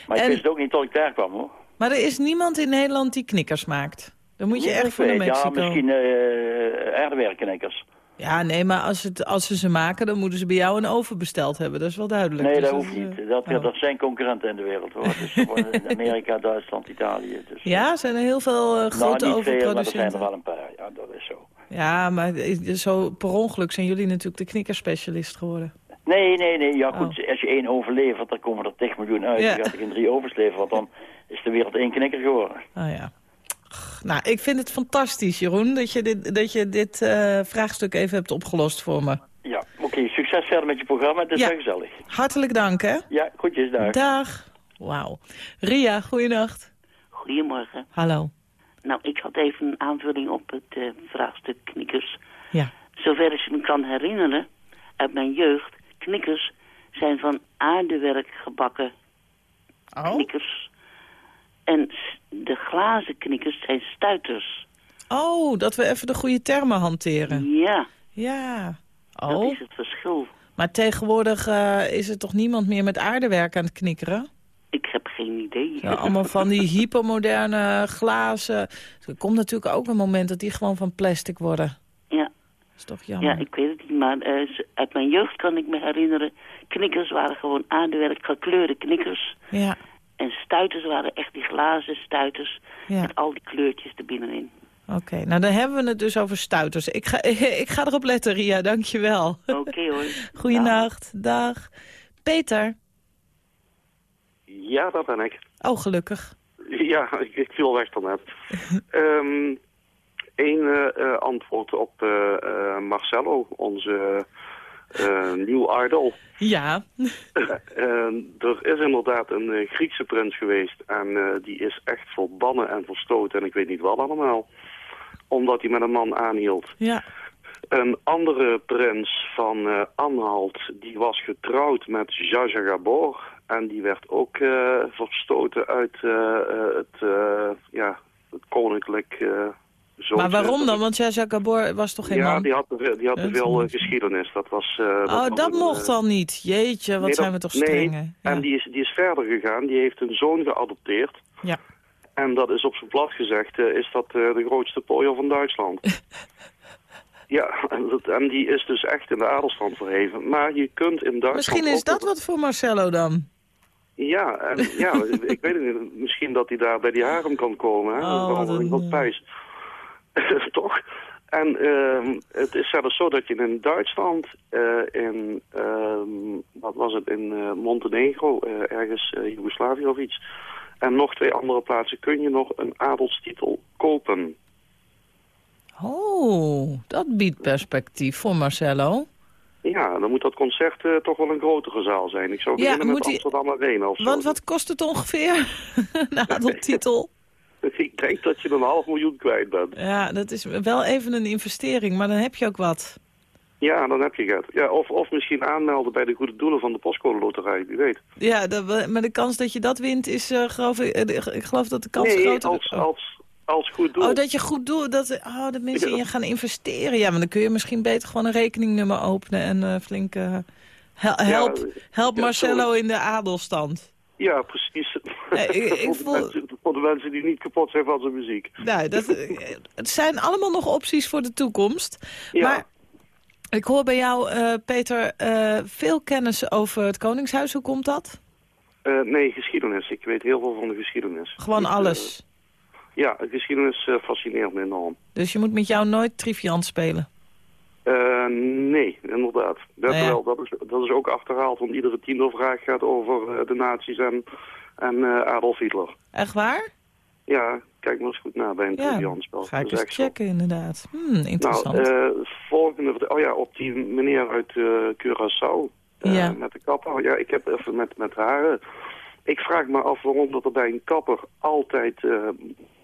S11: Maar
S3: En-
S11: ik wist het ook niet tot ik daar kwam, hoor.
S3: Maar er is niemand in Nederland die knikkers maakt. Dan moet je echt voor naar. Mexico.
S11: Ja, misschien uh, aardewerkknikkers.
S3: Ja, nee, maar als, het, als ze ze maken, dan moeten ze bij jou een oven besteld hebben. Dat is wel duidelijk.
S11: Nee,
S3: Dus
S11: dat hoeft niet.
S3: eh,
S11: Dat,
S3: oh.
S11: dat zijn concurrenten in de wereld, hoor. Dus in (laughs) Amerika, Duitsland, Italië. Dus,
S3: Ja, zijn er heel veel eh, grote
S11: nou, maar er zijn er wel een paar. Ja, dat is zo.
S3: Ja, maar zo per ongeluk zijn jullie natuurlijk de knikkerspecialist geworden.
S11: Nee, nee, nee. Ja, goed, als je één overlevert, dan komen er 10 miljoen uit.
S3: Oh. Ja.
S11: Je gaat er geen drie overs leveren, want dan is de wereld één knikker geworden.
S3: Oh ja. Nou, ik vind het fantastisch, Jeroen, dat je dit, dat je dit eh, vraagstuk even hebt opgelost voor me.
S11: Ja, oké. succes verder met je programma. Het is
S3: Ja.
S11: wel gezellig.
S3: Hartelijk dank, hè?
S11: Ja, goedjes, daar.
S3: Dag. Wauw. Ria, goeienacht.
S12: Goedemorgen.
S3: Hallo.
S12: Nou, ik had even een aanvulling op het eh, vraagstuk knikkers.
S3: Ja.
S12: Zover ik me kan herinneren, uit mijn jeugd, knikkers zijn van aardewerk gebakken
S3: Oh.
S12: knikkers. En de glazen knikkers zijn stuiters.
S3: Oh, dat we even de goede termen hanteren.
S12: Ja,
S3: Ja.
S12: dat
S3: Oh.
S12: is het verschil.
S3: Maar tegenwoordig eh, is er toch niemand meer met aardewerk aan het knikkeren?
S12: Ik heb geen idee.
S3: Ja, allemaal van die hypermoderne glazen. Er komt natuurlijk ook een moment dat die gewoon van plastic worden.
S12: Ja.
S3: Dat is toch jammer.
S12: Ja, ik weet het niet, maar eh, uit mijn jeugd kan ik me herinneren... knikkers waren gewoon aardewerk gekleurde knikkers.
S3: Ja.
S12: En stuiters waren echt die glazen stuiters...
S3: Ja.
S12: met al die kleurtjes er binnenin.
S3: Oké, nou dan hebben we het dus over stuiters. Ik ga, (laughs) ik ga erop letten, Ria, dankjewel.
S12: Oké hoor. (laughs)
S3: Goeienacht, dag. Peter.
S13: Ja, dat ben ik.
S3: Oh, gelukkig.
S13: Ja, ik, ik viel weg daarnet. (laughs) Ehm Eén eh, eh, antwoord op eh, Marcelo, onze nieuw idol.
S3: Ja. (laughs)
S13: Eh, er is inderdaad een Griekse prins geweest en die is echt verbannen en verstoten en ik weet niet wat allemaal. Omdat hij met een man aanhield.
S3: Ja.
S13: Een andere prins van eh, Anhalt, die was getrouwd met Jaja Gabor. En die werd ook eh, verstoten uit het, ja, het koninklijk
S3: Maar waarom dan? Want Jaja Gabor was toch geen
S13: ja,
S3: man?
S13: die had, te veel- die had te veel eh, geschiedenis. Dat was... eh,
S3: oh, dat
S13: een,
S3: mocht
S13: eh,
S3: dan niet. Jeetje, wat
S13: nee,
S3: zijn
S13: dat-
S3: we toch streng.
S13: Nee, en die is, die is verder gegaan. Die heeft een zoon geadopteerd.
S3: Ja.
S13: En dat is op zijn plat gezegd, eh, is dat eh, de grootste pooier van Duitsland. (laughs) ja, en, dat, en die is dus echt in de adelstand verheven. Maar je kunt in Duitsland...
S3: Misschien is dat wat voor Marcelo dan.
S13: Ja, en, ja (laughs) ik weet het niet. Misschien dat hij daar bij die harem kan komen. Hè?
S3: Oh, wat een,
S13: wat pijs. (laughs) Toch? En ehm, het is zelfs zo dat je in Duitsland, eh, in, ehm, wat was het, in eh, Montenegro, eh, ergens Joegoslavië of iets, en nog twee andere plaatsen kun je nog een adelstitel kopen.
S3: Oh, dat biedt perspectief voor Marcelo.
S13: Ja, dan moet dat concert toch wel een grotere zaal zijn. Ik zou
S3: Ja,
S13: beginnen met
S3: moet die-
S13: Amsterdam Arena of zo.
S3: Want wat kost het ongeveer? (laughs) een (laughs) adeltitel. (laughs)
S13: Ik denk dat je een half miljoen kwijt bent.
S3: Ja, dat is wel even een investering, maar dan heb je ook wat.
S13: Ja, dan heb je het. Ja, of, of misschien aanmelden bij de goede doelen van de postcode loterij, wie weet.
S3: Ja, dat, maar de kans dat je dat wint is, eh, geloof ik, eh, ik geloof dat de kans
S13: nee,
S3: groter
S13: als, als, als goed doel.
S3: Oh, dat je goed doet, dat, oh, dat mensen in je gaan investeren. Ja, maar dan kun je misschien beter gewoon een rekeningnummer openen en eh flink... hel- help help
S13: ja,
S3: Marcello in de adelstand.
S13: Ja, precies.
S3: Nee, ik- ik (laughs)
S13: voor, de mensen, voor de mensen die niet kapot zijn van zijn muziek.
S3: Nou, dat, eh, het zijn allemaal nog opties voor de toekomst.
S13: Ja.
S3: Maar ik hoor bij jou, eh, Peter, eh, veel kennis over het Koningshuis. Hoe komt dat?
S13: Nee, geschiedenis. Ik weet heel veel van de geschiedenis.
S3: Gewoon
S13: eh,
S3: alles.
S13: ja, de geschiedenis fascineert me enorm.
S3: Dus je moet met jou nooit triviant spelen.
S13: Eh, nee, inderdaad. Dat,
S3: Nou ja.
S13: wel, dat, is, dat is ook achterhaald, want iedere tiende vraag gaat over eh, de nazi's en, en eh, Adolf Hitler.
S3: Echt waar?
S13: Ja, kijk maar eens goed na bij een
S3: Ja. Ga ik eens
S13: zo.
S3: checken, inderdaad. Hmm, interessant.
S13: Nou, eh, volgende... Oh ja, op die meneer uit eh Curaçao.
S3: Ja.
S13: Met de kapper. Ja, ik heb even met, met haren. Ik vraag me af waarom dat er bij een kapper altijd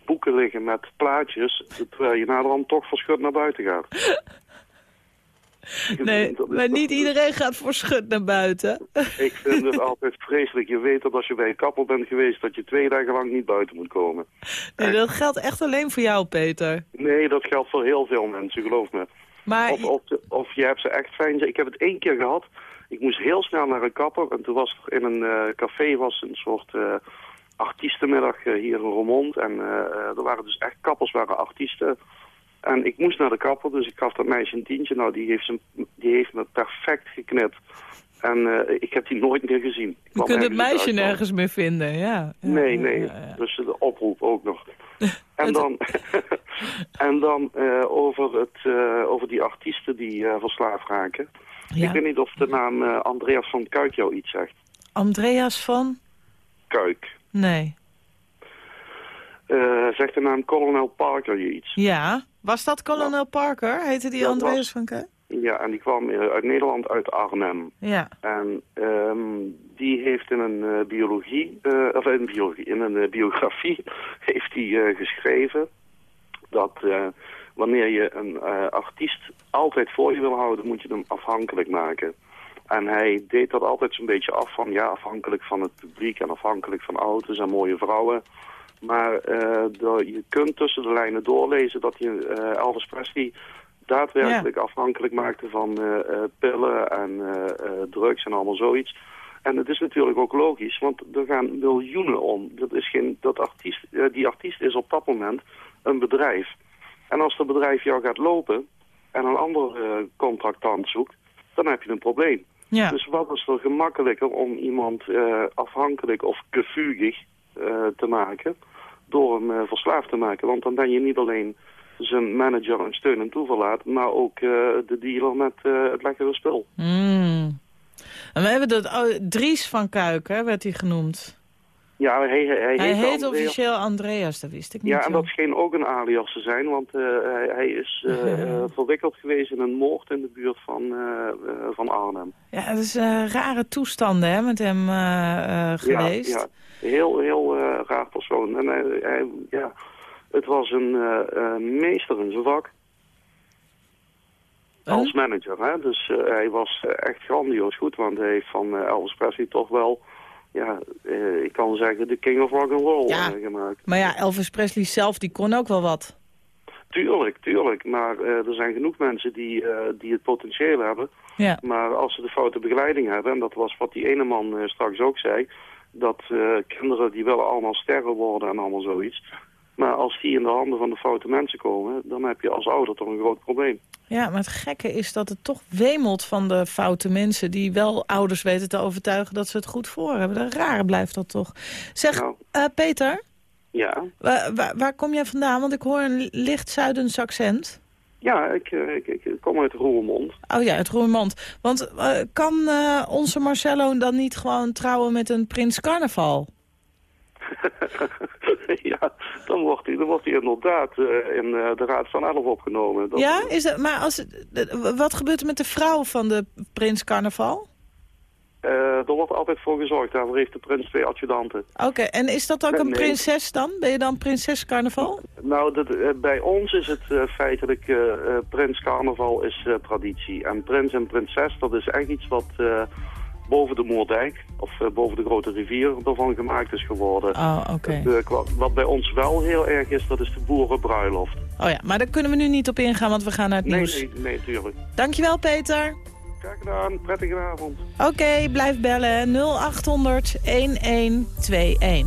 S13: boeken liggen met plaatjes... terwijl je naderhand toch verschut naar buiten gaat. (laughs)
S3: nee, maar niet iedereen gaat voor schut naar buiten.
S13: Ik vind het (laughs) altijd vreselijk. Je weet dat als je bij een kapper bent geweest... dat je twee dagen lang niet buiten moet komen.
S3: Nee, dat geldt echt alleen voor jou, Peter.
S13: Nee, dat geldt voor heel veel mensen, geloof me.
S3: Maar
S13: Of, of, of je hebt ze echt fijn... Ik heb het één keer gehad. Ik moest heel snel naar een kapper. En toen was er in een eh, café was een soort eh, artiestenmiddag eh, hier in Roermond. En er waren dus echt kappers, waren artiesten. En ik moest naar de kapper, dus ik gaf dat meisje een tientje. Nou, die heeft, zijn, die heeft me perfect geknipt. En eh, ik heb die nooit meer gezien.
S3: Je kunt het meisje nergens meer vinden, ja. ja
S13: Nee, nee.
S3: ja, ja.
S13: Dus de oproep ook nog. (laughs) En dan, (laughs) en dan eh, over, het, eh, over die artiesten die verslaafd raken. Ik weet niet of de naam Andreas van Kuik jou iets zegt.
S3: Andreas van?
S13: Kuik.
S3: Nee.
S13: Zegt de naam Colonel Parker je iets?
S3: Ja. Was dat Colonel Parker? Heette die Andreas
S13: was-
S3: van Kuik?
S13: Ja, en die kwam eh, uit Nederland, uit Arnhem.
S3: Ja.
S13: En ehm, die heeft in een eh, biologie, eh, of in, biologie, in een biografie, (laughs) heeft hij geschreven dat wanneer je een artiest altijd voor je wil houden, moet je hem afhankelijk maken. En hij deed dat altijd zo'n beetje af van, ja, afhankelijk van het publiek en afhankelijk van auto's en mooie vrouwen. Maar eh, je kunt tussen de lijnen doorlezen dat je eh, Elvis Presley daadwerkelijk afhankelijk maakte van eh, pillen en drugs en allemaal zoiets. En het is natuurlijk ook logisch, want er gaan miljoenen om. Dat is geen, dat artiest, die artiest is op dat moment een bedrijf. En als dat bedrijf jou gaat lopen en een ander eh, contractant zoekt, dan heb je een probleem.
S3: Ja.
S13: Dus wat is er gemakkelijker om iemand afhankelijk of gevugig te maken door hem eh, verslaafd te maken? Want dan ben je niet alleen zijn manager en steun en toeverlaat, maar ook eh, de dealer met eh, het lekkere spul.
S3: Mm. En we hebben dat, oh, Dries van Kuik, hè, werd hij genoemd.
S13: Ja, hij, hij, hij,
S3: Hij
S13: heet
S3: officieel Andreas, dat wist ik niet.
S13: Ja, en dat scheen ook een alias te zijn, want hij, is eh, verwikkeld geweest in een moord in de buurt van, van Arnhem.
S3: Ja, het is rare toestanden hè, met hem geweest.
S13: Ja, ja. heel, heel En hij, hij- ja, het was een eh, eh, meester in zijn vak. Als manager, hè. Dus eh, hij was echt grandioos goed, want hij heeft van Elvis Presley toch wel... Ja, ik kan zeggen de king of rock and roll
S3: Ja.
S13: gemaakt.
S3: Maar ja, Elvis Presley zelf, die kon ook wel wat.
S13: Tuurlijk, tuurlijk. Maar er zijn genoeg mensen die, die het potentieel hebben.
S3: Ja.
S13: Maar als ze de foute begeleiding hebben, en dat was wat die ene man straks ook zei... dat eh, kinderen die willen allemaal sterren worden en allemaal zoiets. Maar als die in de handen van de foute mensen komen... dan heb je als ouder toch een groot probleem.
S3: Ja, maar het gekke is dat het toch wemelt van de foute mensen... die wel ouders weten te overtuigen dat ze het goed voor hebben. Dat rare blijft dat toch. Zeg,
S13: Nou.
S3: eh, Peter,
S13: Ja,
S3: waar, waar, waar kom jij vandaan? Want ik hoor een licht Zuidens accent.
S13: Ja ik, eh, ik, ik kom uit Roermond.
S3: Oh ja, het Roermond. Want eh, kan eh, onze Marcello dan niet gewoon trouwen met een prins carnaval? (laughs)
S13: ja, dan wordt hij, dan wordt hij inderdaad in de Raad van Elf opgenomen. Dat,
S3: ja, is dat, maar als, wat gebeurt er met de vrouw van de prins carnaval?
S13: Eh, er wordt altijd voor gezorgd. Daarvoor heeft de prins twee adjudanten.
S3: Oké, en is dat ook een
S13: nee.
S3: prinses dan? Ben je dan prinses carnaval?
S13: Nou, dat, eh, bij ons is het eh, feitelijk prins carnaval is traditie. En prins en prinses, dat is echt iets wat boven de Moerdijk, of boven de grote rivier, ervan gemaakt is geworden.
S3: Oh, oké.
S13: Wat bij ons wel heel erg is, dat is de boerenbruiloft.
S3: Oh ja, maar daar kunnen we nu niet op ingaan, want we gaan naar het
S13: Nee,
S3: nieuws.
S13: nee, nee, tuurlijk.
S3: Dankjewel, Peter.
S13: Kijk gedaan, prettige avond.
S3: Oké, blijf bellen. 0800 1121.